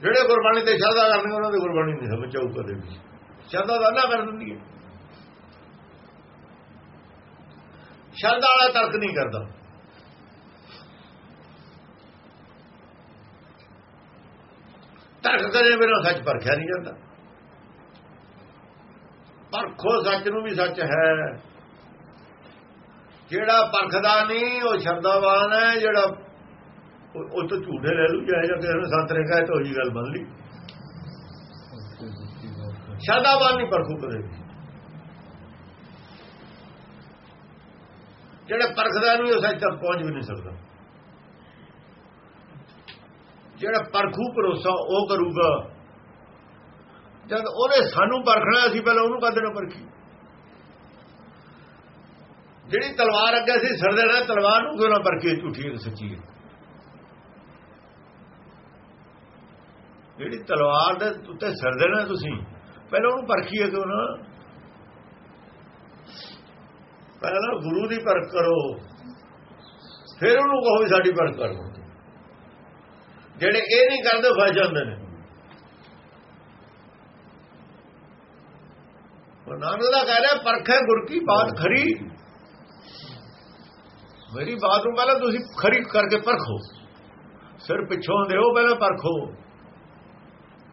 ਜਿਹੜੇ ਗੁਰਬਾਣੀ ਤੇ ਸ਼ਰਧਾ ਕਰਨਗੇ, ਉਹਨਾਂ ਦੀ ਗੁਰਬਾਣੀ ਨਹੀਂ ਸਮਝ ਆਊ ਕਦੇ ਵੀ। ਸ਼ਰਧਾ ਦਾ ਨਾ ਕਰ ਦਿੰਦੀ ਹੈ। ਸ਼ਰਧਾ ਵਾਲਾ ਤਰਕ ਨਹੀਂ ਕਰਦਾ। ਤਰਕ ਕਰੇ ਬਿਨਾਂ ਸੱਚ ਪਰਖਿਆ ਨਹੀਂ ਜਾਂਦਾ। ਪਰਖੋ ਸੱਚ ਨੂੰ ਵੀ ਸੱਚ ਹੈ। ਜਿਹੜਾ ਪਰਖਦਾ ਨਹੀਂ, ਉਹ ਸ਼ਰਦਾਵਾਨ ਹੈ, ਜਿਹੜਾ ਉਹ ਉਹ ਝੂਠੇ ਲੈ ਲੂ ਜਾਏ ਜਾਂ ਕਿਸੇ ਨੂੰ ਸੰਤਰੇ ਕਹੇ ਤਾਂ ਉਹੀ ਗੱਲ ਮੰਨ ਲਈ। ਸ਼ਰਦਾਵਾਨ ਨਹੀਂ ਪਰਖੂ ਕਦੇ ਜਿਹੜਾ ਪਰਖਦਾ ਨਹੀਂ, ਉਹ ਸੱਚ ਤੱਕ ਪਹੁੰਚ ਵੀ ਨਹੀਂ ਸਕਦਾ। ਜਿਹੜਾ ਪਰਖੂ ਭਰੋਸਾ, ਉਹ ਕਰੂਗਾ। ਜਦ ਉਹਨੇ ਸਾਨੂੰ ਪਰਖਣਾ ਸੀ, ਪਹਿਲਾਂ ਉਹਨੂੰ ਕਦੇ ਨਾ ਪਰਖੀ? ਜਿਹੜੀ ਤਲਵਾਰ ਅੱਗੇ ਸੀ, ਸਰ ਦੇਣਾ ਤਲਵਾਰ ਨੂੰ ਕਿਉਂ ਨਾ ਪਰਖੀ, ਝੂਠੀ ਹੈ ਸੱਚੀ ਹੈ। ਜਿਹੜੀ ਤਲਵਾਰ ਦੇ ਉੱਤੇ ਸਰ ਦੇਣਾ ਤੁਸੀਂ, ਪਹਿਲਾਂ ਉਹਨੂੰ ਪਰਖੀਏ ਕਿਉਂ ਨਾ? ਪਹਿਲਾਂ ਗੁਰੂ ਦੀ ਪਰਖ ਕਰੋ, ਫਿਰ ਉਹਨੂੰ ਕਹੋ ਵੀ ਸਾਡੀ ਪਰਖ ਕਰੋ ਜਿਹੜੇ ਇਹ ਨਹੀਂ ਕਰਦੇ ਫਸ ਜਾਂਦੇ ਨੇ। ਉਹ ਨਾਨਕ ਦਾ ਕਹਿ ਰਿਹਾ, ਪਰਖੇ ਗੁਰ ਕੀ ਬਾਤ ਖਰੀ। ਮੇਰੀ ਬਾਤ ਨੂੰ ਪਹਿਲਾਂ ਤੁਸੀਂ ਖਰੀ ਕਰਕੇ ਪਰਖੋ। ਸਿਰ ਪਿੱਛੋਂ ਦਿਓ ਪਹਿਲਾਂ ਪਰਖੋ।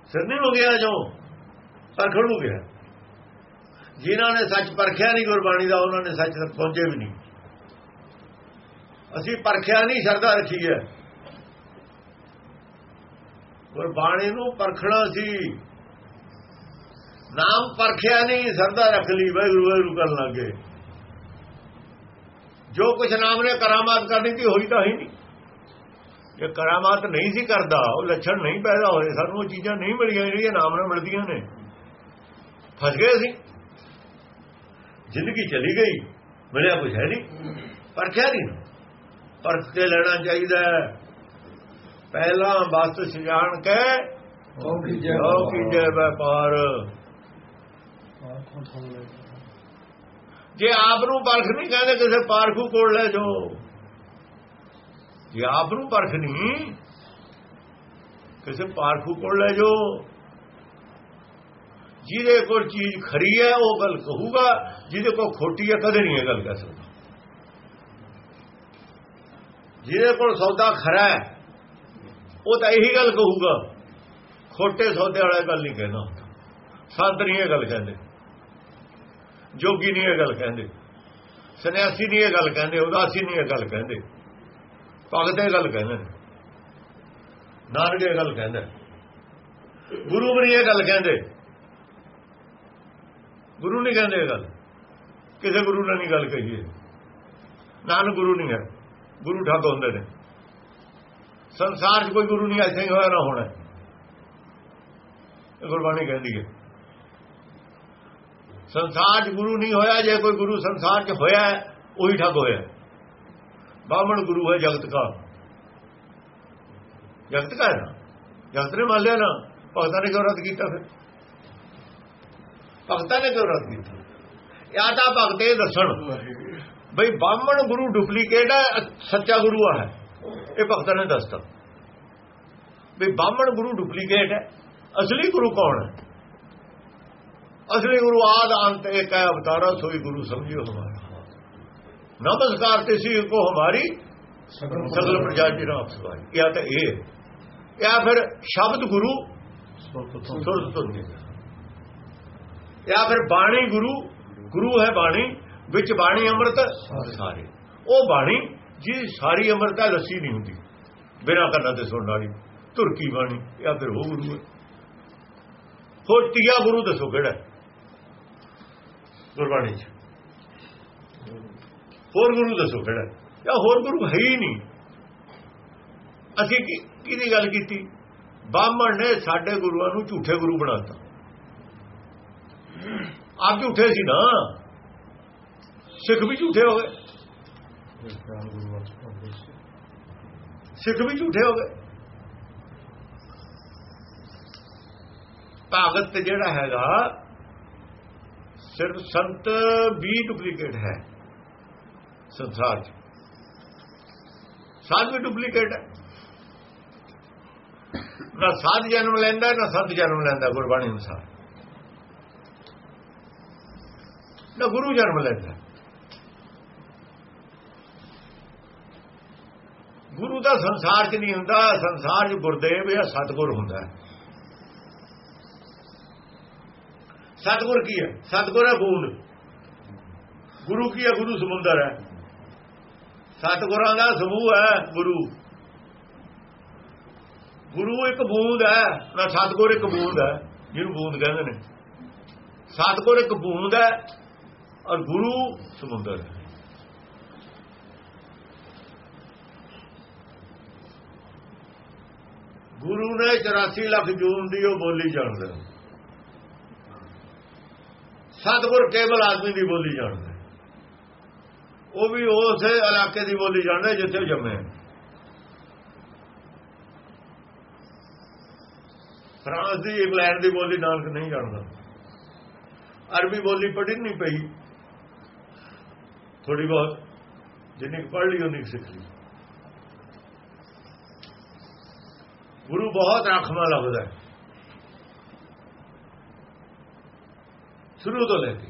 ਸਿਰ ਨਹੀਂ ਹੋ ਗਿਆ ਜੋ ਪਰਖਣ ਨੂੰ ਗਿਆ। ਜਿਨ੍ਹਾਂ ਨੇ ਸੱਚ ਪਰਖਿਆ ਨਹੀਂ, ਗੁਰਬਾਣੀ ਦਾ, ਉਹਨਾਂ ਨੇ ਸੱਚ ਤੱਕ ਪਹੁੰਚੇ ਵੀ ਨਹੀਂ। ਅਸੀਂ ਪਰਖਿਆ ਨਹੀਂ, ਸ਼ਰਧਾ ਰੱਖੀ ਹੈ। ਗੁਰਬਾਣੀ ਨੂੰ ਪਰਖਣਾ ਸੀ। ਨਾਮ ਪਰਖਿਆ ਨਹੀਂ, ਸ਼ਰਧਾ ਰੱਖ ਲਈ, ਵਾਹਿਗੁਰੂ ਵਾਹਿਗੁਰੂ ਕਰਨ ਲੱਗੇ। ਜੋ ਕੁਛ ਨਾਮ ਨੇ ਕਰਾਮਾਤ ਕਰਨੀ ਸੀ ਹੋਈ ਤਾਂ ਹੀ ਨਹੀਂ। ਜੇ ਕਰਾਮਾਤ ਨਹੀਂ ਸੀ ਕਰਦਾ ਉਹ ਲੱਛਣ ਨਹੀਂ ਪੈਦਾ ਹੋਏ। ਸਾਨੂੰ ਉਹ ਚੀਜ਼ਾਂ ਨਹੀਂ ਮਿਲੀਆਂ ਜਿਹੜੀਆਂ ਨਾਮ ਨਾਲ ਮਿਲਦੀਆਂ ਨੇ। ਫਸ ਗਏ ਸੀ ਜ਼ਿੰਦਗੀ ਚਲੀ ਗਈ। ਮਿਲਿਆ ਕੁਛ ਹੈ ਨਹੀਂ। ਪਰਖਿਆ ਨਹੀਂ। ਪਰਖ ਕੇ ਲੈਣਾ ਚਾਹੀਦਾ। ਪਹਿਲਾਂ ਵਸਤ ਸਿਜਾਣ ਕੇ ਉਹ ਕੀ ਜੈ ਵਪਾਰ। ਜੇ ਆਪ ਨੂੰ ਪਰਖ ਨਹੀਂ ਕਹਿੰਦੇ ਕਿਸੇ ਪਾਰਖੂ ਕੋਲ ਲੈ ਜਾਓ। ਜੇ ਆਪ ਨੂੰ ਪਰਖ ਨਹੀਂ, ਕਿਸੇ ਪਾਰਖੂ ਕੋਲ ਲੈ ਜਾਓ। ਜਿਹਦੇ ਕੋਲ ਚੀਜ਼ ਖਰੀ ਹੈ, ਉਹ ਗੱਲ ਕਹੂਗਾ, ਜਿਹਦੇ ਕੋਲ ਖੋਟੀ ਹੈ, ਕਦੇ ਨਹੀਂ ਇਹ ਗੱਲ ਕਹਿ ਸਕਦਾ। ਜਿਹਦੇ ਕੋਲ ਸੌਦਾ ਖਰਾ ਹੈ, ਉਹ ਤਾਂ ਇਹੀ ਗੱਲ ਕਹੂਗਾ, ਖੋਟੇ ਸੌਦੇ ਵਾਲਾ ਗੱਲ ਨਹੀਂ ਕਹਿਣਾ। ਸੰਤ ਨਹੀਂ ਇਹ ਗੱਲ ਕਹਿੰਦੇ। ਜੋਗੀ ਨਹੀਂ ਇਹ ਗੱਲ ਕਹਿੰਦੇ। ਸੰਨਿਆਸੀ ਨਹੀਂ ਇਹ ਗੱਲ ਕਹਿੰਦੇ, ਉਦਾਸੀ ਨਹੀਂ ਇਹ ਗੱਲ ਕਹਿੰਦੇ। ਭਗਤ ਇਹ ਗੱਲ ਕਹਿੰਦੇ ਨੇ। ਨਾਨਕ ਇਹ ਗੱਲ ਕਹਿੰਦਾ ਗੁਰੂ ਵੀ ਨਹੀਂ ਇਹ ਗੱਲ ਕਹਿੰਦੇ। ਗੁਰੂ ਨਹੀਂ ਕਹਿੰਦੇ ਇਹ ਗੱਲ। ਕਿਸੇ ਗੁਰੂ ਨੇ ਨਹੀਂ ਗੱਲ ਕਹੀ ਹੈ ਨਾਨਕ ਗੁਰੂ ਨਹੀਂ ਹੈ। ਗੁਰੂ ਠੱਗ ਹੁੰਦੇ ਨੇ। ਸੰਸਾਰ 'ਚ ਕੋਈ ਗੁਰੂ ਨਹੀਂ ਐਸੇ ਹੋਇਆ ਨਾ ਹੋਣਾ। ਗੁਰਬਾਣੀ ਕਹਿੰਦੀ ਹੈ। ਸੰਸਾਰ 'ਚ ਗੁਰੂ ਨਹੀਂ ਹੋਇਆ, ਜੇ ਕੋਈ ਗੁਰੂ ਸੰਸਾਰ 'ਚ ਹੋਇਆ ਉਹੀ ਠੱਗ ਹੋਇਆ ਬਾਹਮਣ ਗੁਰੂ ਹੈ ਜਗਤ ਦਾ ਜਗਤ ਦਾ ਹੈ ਨਾ? ਜਗਤ ਨੇ ਮੰਨ ਲਿਆ ਨਾ, ਭਗਤਾਂ ਨੇ ਕਿਉਂ ਰੱਦ ਕੀਤਾ ਫਿਰ? ਭਗਤਾਂ ਨੇ ਕਿਉਂ ਰੱਦ ਕੀਤਾ? ਜਾਂ ਤਾਂ ਭਗਤ ਇਹ ਦੱਸਣ ਬਈ ਬਾਹਮਣ ਗੁਰੂ ਡੁਪਲੀਕੇਟ ਹੈ ਸੱਚਾ ਗੁਰੂ ਆ ਹੈ। ਇਹ ਭਗਤਾਂ ਨੇ ਦੱਸਤਾ। ਵੀ ਬਾਹਮਣ ਗੁਰੂ ਡੁਪਲੀਕੇਟ ਹੈ, ਅਸਲੀ ਗੁਰੂ ਕੌਣ ਹੈ? ਅਸਲੀ ਗੁਰੂ ਆਦ ਅੰਤ ਇੱਕ ਹੈ ਅਵਤਾਰਾ ਸੋਈ ਗੁਰੂ ਸਮਝਿਓ ਹਮਾਰਾ। ਨਮਸਕਾਰ ਤੇ ਸੀ ਕੋ ਹਮਾਰੀ ਸਗਲ ਪ੍ਰਜਾ ਜੀ ਰਾਮ ਸਵਾਈ ਜਾਂ ਤਾਂ ਇਹ ਜਾਂ ਫਿਰ ਸ਼ਬਦ ਗੁਰੂ? ਸੁਰਤ ਤੋਂ ਜਾਂ ਫਿਰ ਬਾਣੀ ਗੁਰੂ? ਗੁਰੂ ਹੈ ਬਾਣੀ। ਵਿੱਚ ਬਾਣੀ ਅੰਮ੍ਰਿਤ? ਸਾਰੇ। ਉਹ ਬਾਣੀ ਜੀ ਸਾਰੀ ਅੰਮ੍ਰਿਤਾ ਲੱਸੀ ਨਹੀਂ ਹੁੰਦੀ। ਬਿਨਾਂ ਕੰਨਾਂ ਤੇ ਸੁਣਨ ਵਾਲੀ। ਤੁਰਕੀ ਬਾਣੀ। ਜਾਂ ਫਿਰ ਉਹ ਗੁਰੂ ਹੈ? ਹੋਰ ਤੀਆ ਗੁਰੂ ਦੱਸੋ ਕਿਹੜਾ ਹੈ? ਗੁਰਬਾਣੀ ਚ। ਹੋਰ ਗੁਰੂ ਦੱਸੋ ਕਿਹੜਾ? ਜਾਂ ਹੋਰ ਗੁਰੂ ਹੈ ਹੀ ਨਹੀਂ। ਅਸੀਂ ਕਿਹਦੀ ਗੱਲ ਕੀਤੀ? ਬਾਹਮਣ ਨੇ ਸਾਡੇ ਗੁਰੂਆਂ ਨੂੰ ਝੂਠੇ ਗੁਰੂ ਬਣਾਤਾ। ਆਪ ਝੂਠੇ ਸੀ ਨਾ। ਸਿੱਖ ਵੀ ਝੂਠੇ ਹੋ ਗਏ। ਸਿੱਖ ਵੀ ਝੂਠੇ ਹੋ ਗਏ। ਭਾਗਤ ਜਿਹੜਾ ਹੈਗਾ ਸਿਰਫ ਸੰਤ ਵੀ ਡੁਪਲੀਕੇਟ ਹੈ। ਸੰਸਾਰ 'ਚ। ਸਾਧ ਵੀ ਡੁਪਲੀਕੇਟ ਹੈ। ਨਾ ਸਾਧ ਜਨਮ ਲੈਂਦਾ, ਨਾ ਸੰਤ ਜਨਮ ਲੈਂਦਾ ਗੁਰਬਾਣੀ ਅਨੁਸਾਰ। ਨਾ ਗੁਰੂ ਜਨਮ ਲੈਂਦਾ। ਗੁਰੂ ਦਾ ਸੰਸਾਰ 'ਚ ਨਹੀਂ ਹੁੰਦਾ, ਸੰਸਾਰ 'ਚ ਗੁਰਦੇਵ ਜਾਂ ਸਤਗੁਰ ਹੁੰਦਾ। ਹੈ ਸਤਗੁਰ ਕੀ ਹੈ? ਸਤਗੁਰ ਹੈ ਬੂੰਦ ਗੁਰੂ ਕੀ ਹੈ? ਗੁਰੂ ਸਮੁੰਦਰ ਹੈ। ਸਤਗੁਰਾਂ ਦਾ ਸਮੂਹ ਹੈ ਗੁਰੂ। ਗੁਰੂ ਇੱਕ ਬੂੰਦ ਹੈ, ਨਾ ਸਤਗੁਰ ਇੱਕ ਬੂੰਦ ਹੈ, ਜਿਹਨੂੰ ਬੂੰਦ ਕਹਿੰਦੇ ਨੇ। ਸਤਗੁਰ ਇੱਕ ਬੂੰਦ ਹੈ ਔਰ ਗੁਰੂ ਸਮੁੰਦਰ ਹੈ। ਗੁਰੂ ਨੇ 84 ਲੱਖ ਜੂਨ ਦੀ ਉਹ ਬੋਲੀ ਜਾਣਦਾ ਸਤਗੁਰ ਕੇਵਲ ਆਦਮੀ ਦੀ ਬੋਲੀ ਜਾਣਦਾ ਉਹ ਵੀ ਉਸ ਇਲਾਕੇ ਦੀ ਬੋਲੀ ਜਾਣਦਾ ਜਿੱਥੇ ਉਹ ਜੰਮੇ ਫਰਾਂਸ ਦੀ, ਇੰਗਲੈਂਡ ਦੀ ਬੋਲੀ ਨਾਨਕ ਨਹੀਂ ਜਾਣਦਾ। ਅਰਬੀ ਬੋਲੀ ਪੜ੍ਹੀ ਨਹੀਂ ਪਈ। ਥੋੜੀ ਬਹੁਤ ਜਿੰਨੀ ਕੁ ਪੜ੍ਹ ਲਈ ਉਹਨੀ ਕੁ ਸਿੱਖ ਲਈ। ਗੁਰੂ ਬਹੁਤ ਰਾਖਮਾ ਲੱਗਦਾ ਹੈ। ਸ਼ੁਰੂ ਤੋਂ ਲੈ ਕੇ।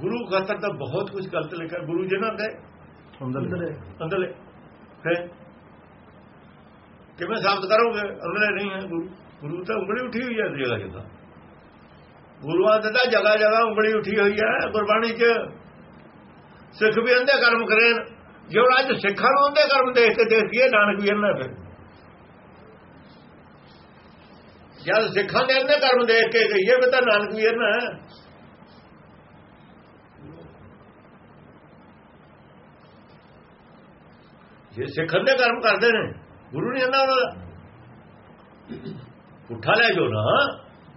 ਗੁਰੂ ਖਾਤਰ ਤਾਂ ਬਹੁਤ ਕੁਝ ਗਲਤ ਲਿਖਿਆ ਗੁਰੂ ਜਿਹਨਾਂ ਦੇ ਅੰਦਰਲੇ ਹੈ? ਕਿਵੇਂ ਸਾਬਤ ਕਰੋਗੇ? ਅੰਦਰਲੇ ਨਹੀਂ ਹੈ ਗੁਰੂ। ਗੁਰੂ ਤਾਂ ਉਂਗਲੀ ਉੱਠੀ ਹੋਈ ਹੈ ਜਗ੍ਹਾ ਜਗ੍ਹਾ ਗੁਰੂਆਂ ਦੇ ਤਾਂ ਜਗ੍ਹਾ ਜਗ੍ਹਾ ਉਂਗਲੀ ਉੱਠੀ ਹੋਈ ਹੈ ਗੁਰਬਾਣੀ 'ਚ। ਸਿੱਖ ਵੀ ਅੰਦੇ ਕਰਮ ਕਰੇ ਜੋ ਅੱਜ ਸਿੱਖਾਂ ਨੂੰ ਅੰਦੇ ਕਰਮ ਦੇਖ ਕੇ ਦੇਖੀਏ ਨਾਨਕ ਵੀ ਇਹਨਾਂ ਫਿਰ। ਜਦ ਸਿੱਖਾਂ ਦੇ ਅੰਦਰ ਕਰਮ ਦੇਖ ਕੇ ਗਈਏ ਵੀ ਤਾਂ ਨਾਨਕ ਵੀਰ ਨਾ। ਜੇ ਸਿੱਖ ਦੇ ਕਰਮ ਕਰਦੇ ਨੇ, ਗੁਰੂ ਨਹੀਂ ਕਹਿੰਦਾ ਉਹਨਾਂ ਦਾ। ਉਠਾ ਲੈ ਜੋ ਨਾ।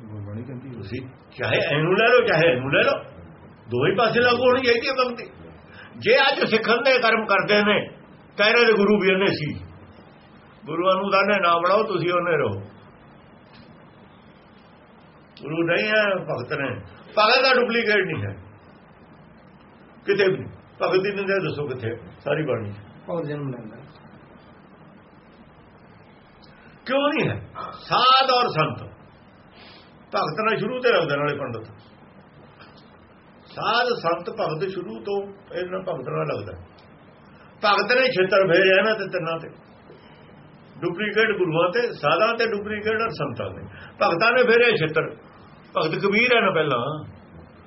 ਗੁਰਬਾਣੀ ਕਹਿੰਦੀ ਤੁਸੀਂ ਚਾਹੇ ਇਹਨੂੰ ਲੈ ਲਓ, ਚਾਹੇ ਇਹਨੂੰ ਲੈ ਲਓ। ਦੋਵੇਂ ਪਾਸੇ ਲਾਗੂ ਹੋਣੀ ਚਾਹੀਦੀ ਹੈ ਬੰਦੀ ਜੇ ਅੱਜ ਸਿੱਖਣ ਦੇ ਕਰਮ ਕਰਦੇ ਨੇ ਕਹਿ ਦੇ ਗੁਰੂ ਵੀ ਉਹਨੇ ਸੀ। ਗੁਰੂਆਂ ਨੂੰ ਦਾਨੇ ਨਾ ਬਣਾਓ, ਤੁਸੀਂ ਉਹਨੇ ਰਹੋ। ਗੁਰੂ ਨਹੀਂ ਹੈ ਭਗਤ ਨੇ। ਭਗਤ ਦਾ ਡੁਪਲੀਕੇਟ ਨਹੀਂ ਹੈ। ਕਿਤੇ ਵੀ। ਭਗਤ ਦੀ ਨਿੰਦਾ ਦੱਸੋ ਕਿੱਥੇ ਸਾਰੀ ਬਾਣੀ। ਭਗਤ ਜਨਮ ਲੈਂਦਾ ਕਿਉਂ ਨਹੀਂ ਹੈ? ਸਾਧ ਔਰ ਸੰਤ। ਭਗਤ ਨਾਲ ਸ਼ੁਰੂ ਤੇ ਰੱਖਦੇ ਨਾਲੇ ਪੰਡਤ। ਸਾਧ ਸੰਤ ਭਗਤ ਸ਼ੁਰੂ ਤੋਂ ਇਹਨਾਂ ਭਗਤ ਨਾਲ ਲੱਗਦਾ ਭਗਤ ਨੇ ਛੇਤਰ ਭੇਜਿਆ ਇਹਨਾਂ ਤੇ ਤਿੰਨਾਂ ਤੇ। ਡੁਪਲੀਕੇਟ ਗੁਰੂਆਂ ਤੇ ਸਾਧਾਂ ਤੇ ਡੁਪਲੀਕੇਟ ਔਰ ਸੰਤਾਂ ਤੇ। ਭਗਤਾਂ ਨੇ ਫੇਰੇ ਛੇਤਰ। ਭਗਤ ਕਬੀਰ ਹੈ ਨਾ ਪਹਿਲਾਂ,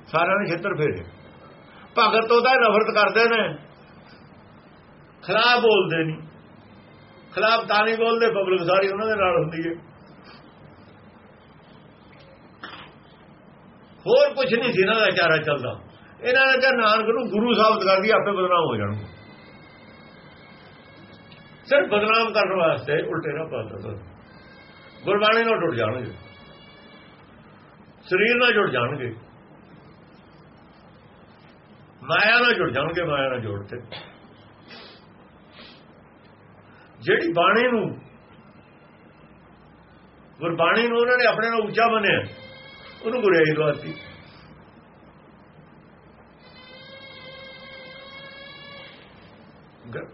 ਸਾਰਿਆਂ ਨੇ ਛੇਤਰ ਫੇਰੇ। ਭਗਤ ਉਹਦਾ ਨਫ਼ਰਤ ਕਰਦੇ ਨੇ। ਖਰਾਬ ਬੋਲਦੇ ਨਹੀਂ। ਖਰਾਬ ਤਾਂ ਨਹੀਂ ਬੋਲਦੇ, ਪਬਲਿਕ ਸਾਰੀ ਉਹਨਾਂ ਦੇ ਨਾਲ ਹੁੰਦੀ ਹੈ। ਹੋਰ ਕੁਝ ਨਹੀਂ ਸੀ ਇਹਨਾਂ ਦਾ ਚਾਰਾ ਚੱਲਦਾ। ਇਹਨਾਂ ਨੇ ਤਾਂ ਨਾਨਕ ਨੂੰ ਗੁਰੂ ਸਾਬਤ ਕਰਦੀ ਆਪੇ ਬਦਨਾਮ ਹੋ ਜਾਣਗੇ ਸਿਰਫ ਬਦਨਾਮ ਕਰਨ ਵਾਸਤੇ ਉਲਟੇ ਨਾ ਪਾਉਂਦਾ ਗੁਰਬਾਣੀ ਨਾਲ ਟੁੱਟ ਜਾਣਗੇ। ਸਰੀਰ ਨਾਲ ਜੁੜ ਜਾਣਗੇ। ਮਾਇਆ ਨਾਲ ਜੁੜ ਜਾਣਗੇ, ਮਾਇਆ ਨਾਲ ਜੋੜ ਤੇ ਜਿਹੜੀ ਬਾਣੀ ਨੂੰ, ਗੁਰਬਾਣੀ ਨੂੰ ਉਹਨਾਂ ਨੇ ਆਪਣੇ ਨਾਲ ਉੱਚਾ ਮੰਨਿਆ, ਉਹਨੂੰ ਗੁਰਿਆਈ ਦਵਾਤੀ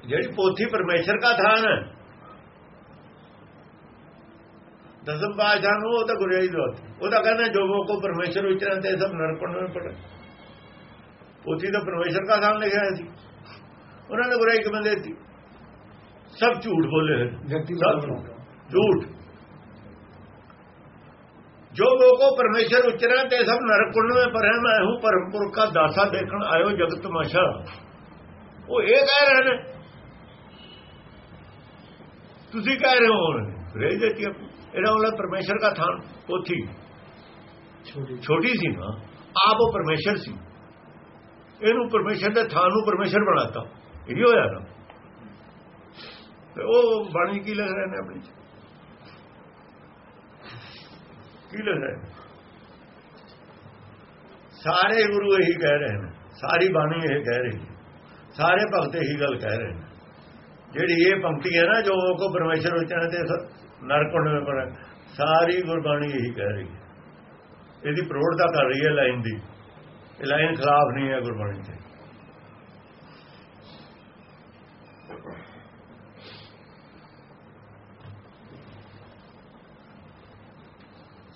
ਜਿਹੜੀ ਪੋਥੀ ਪਰਮੇਸ਼ਰ ਦਾ ਥਾਨ ਹੈ ਦਸਮ ਬਾਸ਼ਾ ਨੂੰ ਉਹ ਤਾਂ ਗੁਰਿਆਈ ਦੋਤ ਉਹ ਤਾਂ ਕਹਿੰਦਾ ਜੋ ਕੋ ਪਰਮੇਸ਼ਰ ਉਚਰਨ ਤੇ ਸਭ ਨਰਕਣ ਨੂੰ ਪੜ ਉਤੀ ਤਾਂ ਪਰਮੇਸ਼ਰ ਦਾ ਨਾਮ ਲਿਖਿਆ ਸੀ। ਉਹਨਾਂ ਨੇ ਗੁਰਿਆਈ ਕਿਵੇਂ ਦਿੱਤੀ? ਸਭ ਝੂਠ ਬੋਲੇ ਸਭ ਝੂਠ। ਜੋ ਲੋਕੋ ਪਰਮੇਸ਼ਰ ਉਚਰਾ ਤੇ ਸਭ ਨਰਕ ਕੁੰਡ ਵਿੱਚ ਮੈਂ ਹੂੰ ਪਰਮਪੁਰ ਕਾ ਦਾਸਾ ਦੇਖਣ ਆਇਓ ਜਗਤ ਮਾਸ਼ਾ ਉਹ ਇਹ ਕਹਿ ਰਹੇ ਨੇ। ਤੁਸੀਂ ਕਹਿ ਰਹੇ ਹੋ ਰੇਜ ਦਿੱਤੀ ਆਪਣੀ। ਇਹਦਾ ਉਹਦਾ ਪਰਮੇਸ਼ਰ ਦਾ ਥਾਨ ਪੋਥੀ ਛੋਟੀ ਸੀ। ਨਾ ਆਪ ਉਹ ਪਰਮੇਸ਼ਰ ਸੀ। ਇਹਨੂੰ ਪਰਮੇਸ਼ਰ ਦੇ ਥਾਨ ਨੂੰ ਪਰਮੇਸ਼ਰ ਬਣਾਤਾ ਇਹ ਹੋਇਆ ਨਾ। ਤੇ ਉਹ ਬਾਣੀ ਕੀ ਲਿਖ ਰਹੇ ਨੇ ਆਪਣੀ? ਕੀ ਲਿਖ ਰਹੇ? ਸਾਰੇ ਗੁਰੂ ਇਹੀ ਕਹਿ ਰਹੇ ਨੇ। ਸਾਰੀ ਬਾਣੀ ਇਹ ਕਹਿ ਰਹੀ ਹੈ। ਸਾਰੇ ਭਗਤ ਇਹੀ ਗੱਲ ਕਹਿ ਰਹੇ ਨੇ। ਜਿਹੜੀ ਇਹ ਪੰਕਤੀ ਹੈ ਨਾ ਜੋ ਕੋ ਪਰਮੇਸ਼ਰ ਉਚਰਨ ਤੇ ਨਰਕੁੰਡ ਵਿੱਚ ਪਰ ਸਾਰੀ ਗੁਰਬਾਣੀ ਇਹੀ ਕਹਿ ਰਹੀ ਹੈ। ਇਹਦੀ ਪ੍ਰੋੜਤਾ ਕਰ ਰਹੀ ਹੈ ਲਾਈਨ ਦੀ। ਇਹ ਲਾਈਨ ਖਿਲਾਫ ਨਹੀਂ ਹੈ ਗੁਰਬਾਣੀ ਤੇ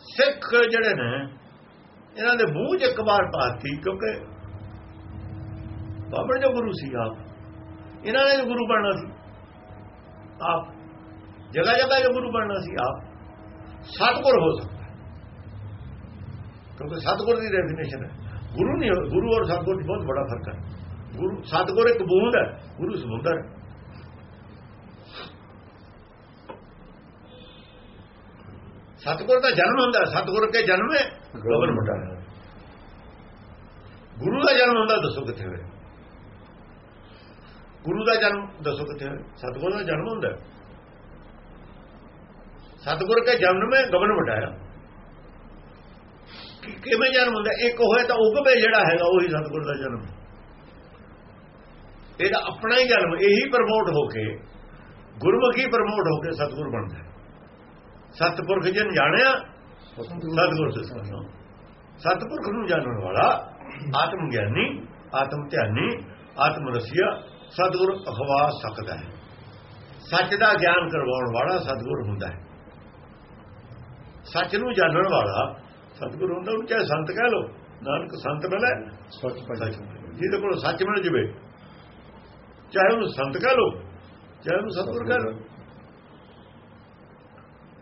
ਸਿੱਖ ਜਿਹੜੇ ਨੇ, ਇਹਨਾਂ ਦੇ ਮੂੰਹ 'ਚ ਇੱਕ ਵਾਰ ਪਾਤੀ ਕਿਉਂਕਿ ਬਾਬਰ ਜੋ ਗੁਰੂ ਸੀ ਆਪ। ਇਹਨਾਂ ਨੇ ਗੁਰੂ ਬਣਨਾ ਸੀ। ਆਪ ਜਗ੍ਹਾ ਜਗ੍ਹਾ ਜੇ ਗੁਰੂ ਬਣਨਾ ਸੀ ਆਪ। ਸਤਗੁਰ ਹੋ ਸਕਦਾ ਕਿਉਂਕਿ ਸਤਗੁਰ ਦੀ ਡੈਫੀਨੇਸ਼ਨ ਹੈ। ਗੁਰੂ ਨਹੀਂ ਹੋ- ਗੁਰੂ ਔਰ ਸਤਗੁਰ 'ਚ ਬਹੁਤ ਬੜਾ ਫ਼ਰਕ ਹੈ। ਗੁਰੂ ਸਤਗੁਰ ਇੱਕ ਬੂੰਦ ਹੈ ਗੁਰੂ ਸਮੁੰਦਰ ਹੈ। ਸਤਗੁਰ ਦਾ ਜਨਮ ਹੁੰਦਾ ਹੈ, ਸਤਗੁਰ ਕੇ ਜਨਮ ਹੈ ਗਗਨ ਮਟਾ ਗੁਰੂ ਦਾ ਜਨਮ ਹੁੰਦਾ ਦੱਸੋ ਕਿੱਥੇ ਹੋਇਆ? ਗੁਰੂ ਦਾ ਜਨਮ ਦੱਸੋ ਕਿੱਥੇ ਹੋਇਆ? ਸਤਗੁਰ ਦਾ ਜਨਮ ਹੁੰਦਾ ਸਤਗੁਰ ਕੇ ਜਨਮ में ਗਗਨ ਮਟਾਇਆ ਕਿ- ਕਿਵੇਂ ਜਨਮ ਹੁੰਦਾ? ਇੱਕ ਹੋਇਆ ਤਾਂ ਉਗਮੇ ਜਿਹੜਾ ਹੈਗਾ ਉਹੀ ਸਤਗੁਰ ਦਾ ਜਨਮ। ਇਹਦਾ ਆਪਣਾ ਹੀ ਜਨਮ ਇਹੀ ਪ੍ਰਮੋਟ ਹੋ ਕੇ ਗੁਰਮੁਖੀ ਪ੍ਰਮੋਟ ਹੋ ਕੇ ਸਤਗੁਰ ਬਣਦਾ ਸਤਪੁਰਖ ਜਨ ਜਾਣਿਆ ਸਤਗੁਰ ਸੁਣੋ ਸਤਪੁਰਖ ਨੂੰ ਜਾਣਨ ਵਾਲਾ ਆਤਮ ਗਿਆਨੀ ਆਤਮ ਧਿਆਨੀ ਆਤਮ ਰਸੀਆ ਸਤਗੁਰ ਅਖਵਾ ਸਕਦਾ ਹੈ। ਸੱਚ ਦਾ ਗਿਆਨ ਕਰਵਾਉਣ ਵਾਲਾ ਸਤਗੁਰ ਹੁੰਦਾ ਹੈ। ਸੱਚ ਨੂੰ ਜਾਣਨ ਵਾਲਾ ਸਤਗੁਰ ਹੁੰਦਾ ਉਹ ਚਾਹੇ ਸੰਤ ਕਹਿ ਲੋ ਨਾਨਕ ਸੰਤ ਮਿਲੇ ਸੱਚ ਸੱਚ। ਜਿਹਦੇ ਕੋਲ ਸੱਚ ਮਿਲ ਜਵੇ। ਚਾਹੇ ਉਹਨੂੰ ਸੰਤ ਕਹਿ ਲੋ ਚਾਹੇ ਉਹਨੂੰ ਸਤਗੁਰ ਕਹਿ ਲੋ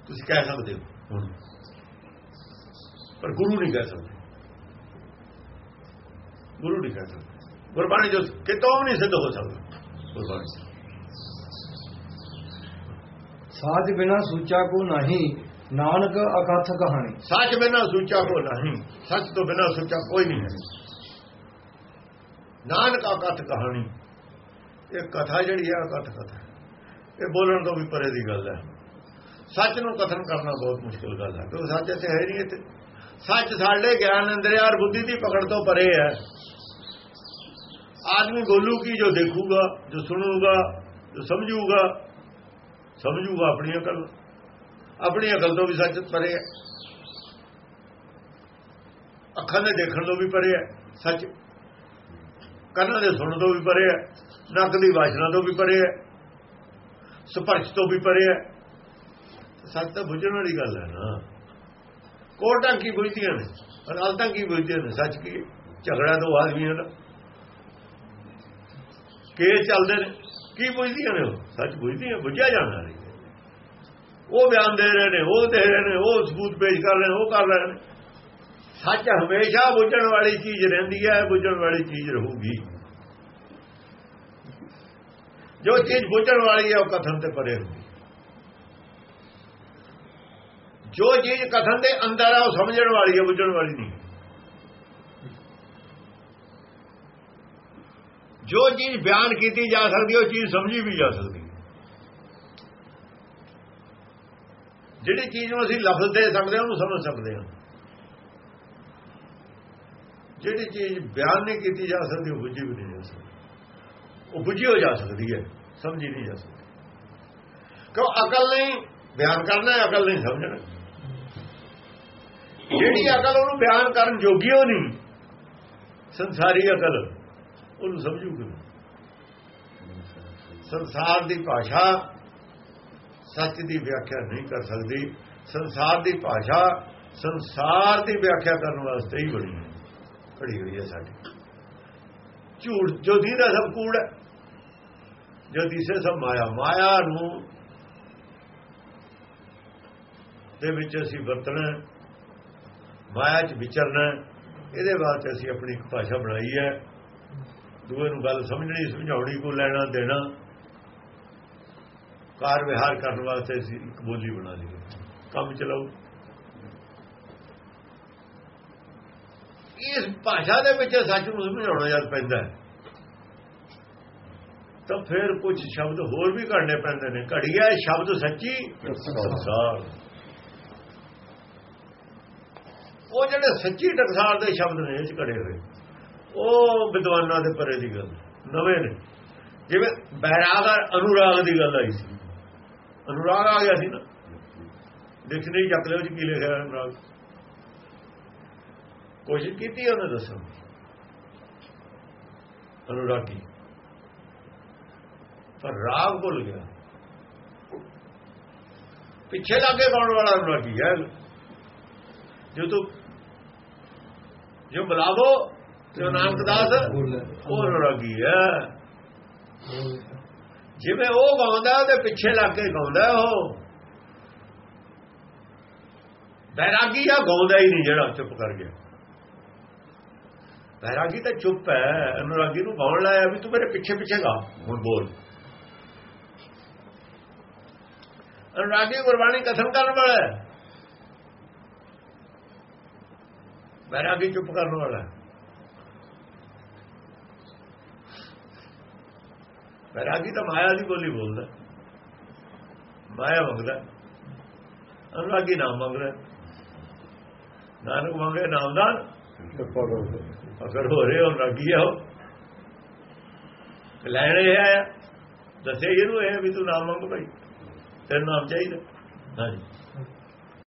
ਤੁਸੀਂ ਕਹਿ ਸਕਦੇ ਹੋ। ਪਰ ਗੁਰੂ ਨਹੀਂ ਕਹਿ ਸਕਦੇ। ਗੁਰੂ ਨਹੀਂ ਕਹਿ ਸਕਦੇ। ਗੁਰਬਾਣੀ ਜੋ ਕਿਤੋਂ ਨਹੀਂ ਸਿੱਧ ਹੋ ਸਕਦਾ। ਗੁਰਬਾਣੀ। ਸਾਜ ਬਿਨਾ ਸੂਚਾ ਕੋ ਨਹੀਂ ਨਾਨਕ ਅਕਥ ਕਹਾਣੀ। ਸੱਚ ਬਿਨਾ ਸੂਚਾ ਕੋ ਨਹੀਂ, ਸੱਚ ਤੋਂ ਬਿਨਾ ਸੂਚਾ ਕੋਈ ਨਹੀਂ ਹੈ। ਨਾਨਕ ਅਕਥ ਕਹਾਣੀ, ਇਹ ਕਥਾ ਜਿਹੜੀ ਹੈ, ਅਕਥ ਕਥਾ ਇਹ ਬੋਲਣ ਤੋਂ ਵੀ ਪਰੇ ਦੀ ਗੱਲ ਹੈ। ਸੱਚ ਨੂੰ ਕਥਨ ਕਰਨਾ ਬਹੁਤ ਮੁਸ਼ਕਿਲ ਗੱਲ ਹੈ, ਕਿਉਂਕਿ ਸੱਚ ਇੱਥੇ ਹੈ ਨਹੀਂ ਇੱਥੇ। ਸੱਚ ਸਾਡੇ ਗਿਆਨ, ਅੰਦਰ ਔਰ ਬੁੱਧੀ ਦੀ ਪਕੜ ਤੋਂ ਪਰੇ ਹੈ। ਆਦਮੀ ਬੋਲੂ ਕੀ ਜੋ ਦੇਖੂਗਾ, ਜੋ ਸੁਣੂਗਾ, ਜੋ ਸਮਝੂਗਾ ਸਮਝੂਗਾ ਆਪਣੀਆਂ ਅਕਲ ਆਪਣੀ ਅਕਲ ਤੋਂ ਵੀ ਸੱਚ ਪਰੇ ਹੈ। ਅੱਖਾਂ ਦੇ ਦੇਖਣ ਤੋਂ ਵੀ ਪਰੇ ਹੈ, ਸੱਚ। ਕੰਨਾਂ ਦੇ ਸੁਣਨ ਤੋਂ ਵੀ ਪਰੇ ਹੈ, ਨੱਕ ਦੀ ਵਾਸ਼ਨਾ ਤੋਂ ਵੀ ਪਰੇ ਹੈ, ਸਪਰਸ਼ ਤੋਂ ਵੀ ਪਰੇ ਹੈ। ਸੱਚ ਤਾਂ ਬੁੱਝਣ ਵਾਲੀ ਗੱਲ ਹੈ ਨਾ। ਕੋਟਾਂ ਕੀ ਬੁਝਦੀਆਂ ਨੇ, ਅਦਾਲਤਾਂ ਕੀ ਬੁਝਦੀਆਂ ਨੇ, ਸੱਚ ਕੀ? ਝਗੜਾ ਦੋ ਆਦਮੀਆਂ ਦਾ ਕੇ ਚੱਲਦੇ ਨੇ, ਕੀ ਬੁਝਦੀਆਂ ਨੇ ਉਹ? ਸੱਚ ਬੁਝਦੀਆਂ, ਬੁੱਝਿਆ ਜਾਣਾ ਨਹੀਂ ਉਹ ਬਿਆਨ ਦੇ ਰਹੇ ਨੇ, ਉਹ ਦੇ ਰਹੇ ਨੇ, ਉਹ ਸਬੂਤ ਪੇਸ਼ ਕਰ ਰਹੇ ਉਹ ਕਰ ਰਹੇ ਨੇ। ਸੱਚ ਹਮੇਸ਼ਾ ਬੁੱਝਣ ਵਾਲੀ ਚੀਜ਼ ਰਹਿੰਦੀ ਹੈ, ਬੁੱਝਣ ਵਾਲੀ ਚੀਜ਼ ਰਹੂਗੀ। ਜੋ ਚੀਜ਼ ਬੁੱਝਣ ਵਾਲੀ ਹੈ, ਉਹ ਕਥਨ ਤੇ ਪਰੇ ਹੁੰਦੀ। ਜੋ ਚੀਜ਼ ਕਥਨ ਦੇ ਅੰਦਰ ਹੈ ਉਹ ਸਮਝਣ ਵਾਲੀ ਹੈ, ਬੁੱਝਣ ਵਾਲੀ ਨਹੀਂ। ਜੋ ਚੀਜ਼ ਬਿਆਨ ਕੀਤੀ ਜਾ ਸਕਦੀ ਉਹ ਚੀਜ਼ ਸਮਝੀ ਵੀ ਜਾ ਸਕਦੀ ਜਿਹੜੀ ਚੀਜ਼ ਨੂੰ ਅਸੀਂ ਲਫ਼ਜ਼ ਦੇ ਸਕਦੇ ਹਾਂ, ਉਹਨੂੰ ਸਮਝ ਸਕਦੇ ਹਾਂ। ਜਿਹੜੀ ਚੀਜ਼ ਬਿਆਨ ਨਹੀਂ ਕੀਤੀ ਜਾ ਸਕਦੀ, ਉਹ ਬੁੱਝੀ ਵੀ ਨਹੀਂ ਜਾ ਸਕਦੀ। ਉਹ ਬੁੱਝੀ ਹੋ ਜਾ ਸਕਦੀ ਹੈ, ਸਮਝੀ ਨਹੀਂ ਜਾ ਸਕਦੀ। ਕਿਉਂ ਅਕਲ ਨਹੀਂ? ਬਿਆਨ ਕਰਨਾ ਹੈ, ਅਕਲ ਨਹੀਂ ਸਮਝਣਾ। ਜਿਹੜੀ ਅਕਲ ਉਹਨੂੰ ਬਿਆਨ ਕਰਨ ਜੋਗੀ ਹੋ ਨਹੀਂ। ਸੰਸਾਰੀ ਅਕਲ, ਉਹਨੂੰ ਸਮਝੂਗੀ। ਸੰਸਾਰ ਦੀ ਭਾਸ਼ਾ ਸੱਚ ਦੀ ਵਿਆਖਿਆ ਨਹੀਂ ਕਰ ਸਕਦੀ। ਸੰਸਾਰ ਦੀ ਭਾਸ਼ਾ, ਸੰਸਾਰ ਦੀ ਵਿਆਖਿਆ ਕਰਨ ਵਾਸਤੇ ਹੀ ਬਣੀ ਹੈ। ਖੜੀ ਹੋਈ ਹੈ ਸਾਡੀ। ਝੂਠ ਜੋ ਦੀਦਾ ਸਭ ਕੂੜ ਹੈ। ਜੋ ਦਿਸੇ ਸਭ ਮਾਇਆ। ਮਾਇਆ ਨੂੰ ਦੇ ਵਿੱਚ ਅਸੀਂ ਵਰਤਣਾ ਮਾਇਆ 'ਚ ਵਿਚਰਨਾ ਇਹਦੇ ਵਾਸਤੇ ਅਸੀਂ ਆਪਣੀ ਇੱਕ ਭਾਸ਼ਾ ਬਣਾਈ ਹੈ। ਦੂਏ ਨੂੰ ਗੱਲ ਸਮਝਣੀ, ਸਮਝਾਉਣੀ ਕੋ, ਲੈਣਾ ਦੇਣਾ। ਕਾਰ ਵਿਹਾਰ ਕਰਨ ਵਾਸਤੇ ਅਸੀਂ ਇੱਕ ਬੋਲੀ ਬਣਾ ਲਈ। ਕੰਮ ਚਲਾਓ। ਇਸ ਭਾਸ਼ਾ ਦੇ ਵਿੱਚ ਸੱਚ ਨੂੰ ਸਮਝਾਉਣਾ ਜਦ ਪੈਂਦਾ ਤਾਂ ਫਿਰ ਕੁਝ ਸ਼ਬਦ ਹੋਰ ਵੀ ਘੜਨੇ ਪੈਂਦੇ ਨੇ। ਘੜੀਆ ਸ਼ਬਦ ਸੱਚੀ ਟਕਸਾਲ। ਉਹ ਜਿਹੜੇ ਸੱਚੀ ਟਕਸਾਲ ਦੇ ਸ਼ਬਦ ਨੇ, ਇਹ ਘੜੇ ਹੋਏ। ਉਹ ਵਿਦਵਾਨਾਂ ਦੇ ਪਰੇ ਦੀ ਗੱਲ, ਨਵੇਂ ਨੇ। ਜਿਵੇਂ ਬੈਰਾਗ ਅਨੁਰਾਗ ਦੀ ਗੱਲ ਆਈ ਸੀ। ਅਨੁਰਾਗ ਆ ਗਿਆ ਸੀ ਨਾ। ਡਿਕਸ਼ਨਰੀ ਚੱਕ ਲਿਓ ਜੀ ਕੀ ਲਿਖਿਆ ਅਨੁਰਾਗ। ਕੋਸ਼ਿਸ਼ ਕੀਤੀ ਉਹਨੇ ਦੱਸਣ ਅਨੁਰਾਗੀ ਪਰ ਰਾਗ ਭੁੱਲ ਗਿਆ। ਪਿੱਛੇ ਲੱਗੇ ਗਾਉਣ ਵਾਲਾ ਅਨੁਰਾਗੀ ਹੈ। ਜੋ ਤੂੰ ਜੋ ਬੁਲਾਵੋ ਜੋ ਨਾਨਕ ਦਾਸ ਉਹ ਅਨੁਰਾਗੀ ਹੈ। ਜਿਵੇਂ ਉਹ ਗਾਉਂਦਾ, ਉਹਦੇ ਪਿੱਛੇ ਲੱਗ ਕੇ ਗਾਉਂਦਾ ਉਹ। ਬੈਰਾਗੀ ਆ, ਗਾਉਂਦਾ ਹੀ ਨਹੀਂ ਜਿਹੜਾ ਚੁੱਪ ਕਰ ਗਿਆ। ਬੈਰਾਗੀ ਤਾਂ ਚੁੱਪ ਹੈ, ਅਨੁਰਾਗੀ ਨੂੰ ਗਾਉਣ ਲਾਇਆ ਵੀ ਤੂੰ ਮੇਰੇ ਪਿੱਛੇ ਪਿੱਛੇ ਗਾ, ਹੁਣ ਬੋਲ। ਅਨੁਰਾਗੀ ਗੁਰਬਾਣੀ ਕਥਨ ਕਰਨ ਵਾਲਾ ਹੈ। ਬੈਰਾਗੀ ਚੁੱਪ ਕਰਨ ਵਾਲਾ ਹੈ। ਬੈਰਾਗੀ ਤਾਂ ਮਾਇਆ ਦੀ ਬੋਲੀ ਬੋਲਦਾ। ਮਾਇਆ ਮੰਗਦਾ। ਅਨੁਰਾਗੀ ਨਾਮ ਮੰਗਦਾ। ਨਾਨਕ ਮੰਗੇ ਨਾਮਦਾਨ। ਅਗਰ ਹੋ ਰਹੇ ਹੋ ਰਾਗੀ ਆਓ ਲੈਣੇ ਆਇਆ। ਦੱਸੇ ਇਹਨੂੰ ਇਹ ਵੀ ਤੂੰ ਨਾਮ ਮੰਗ ਭਾਈ। ਤੇਰਾ ਨਾਮ ਚਾਹੀਦਾ। ਹਾਂਜੀ।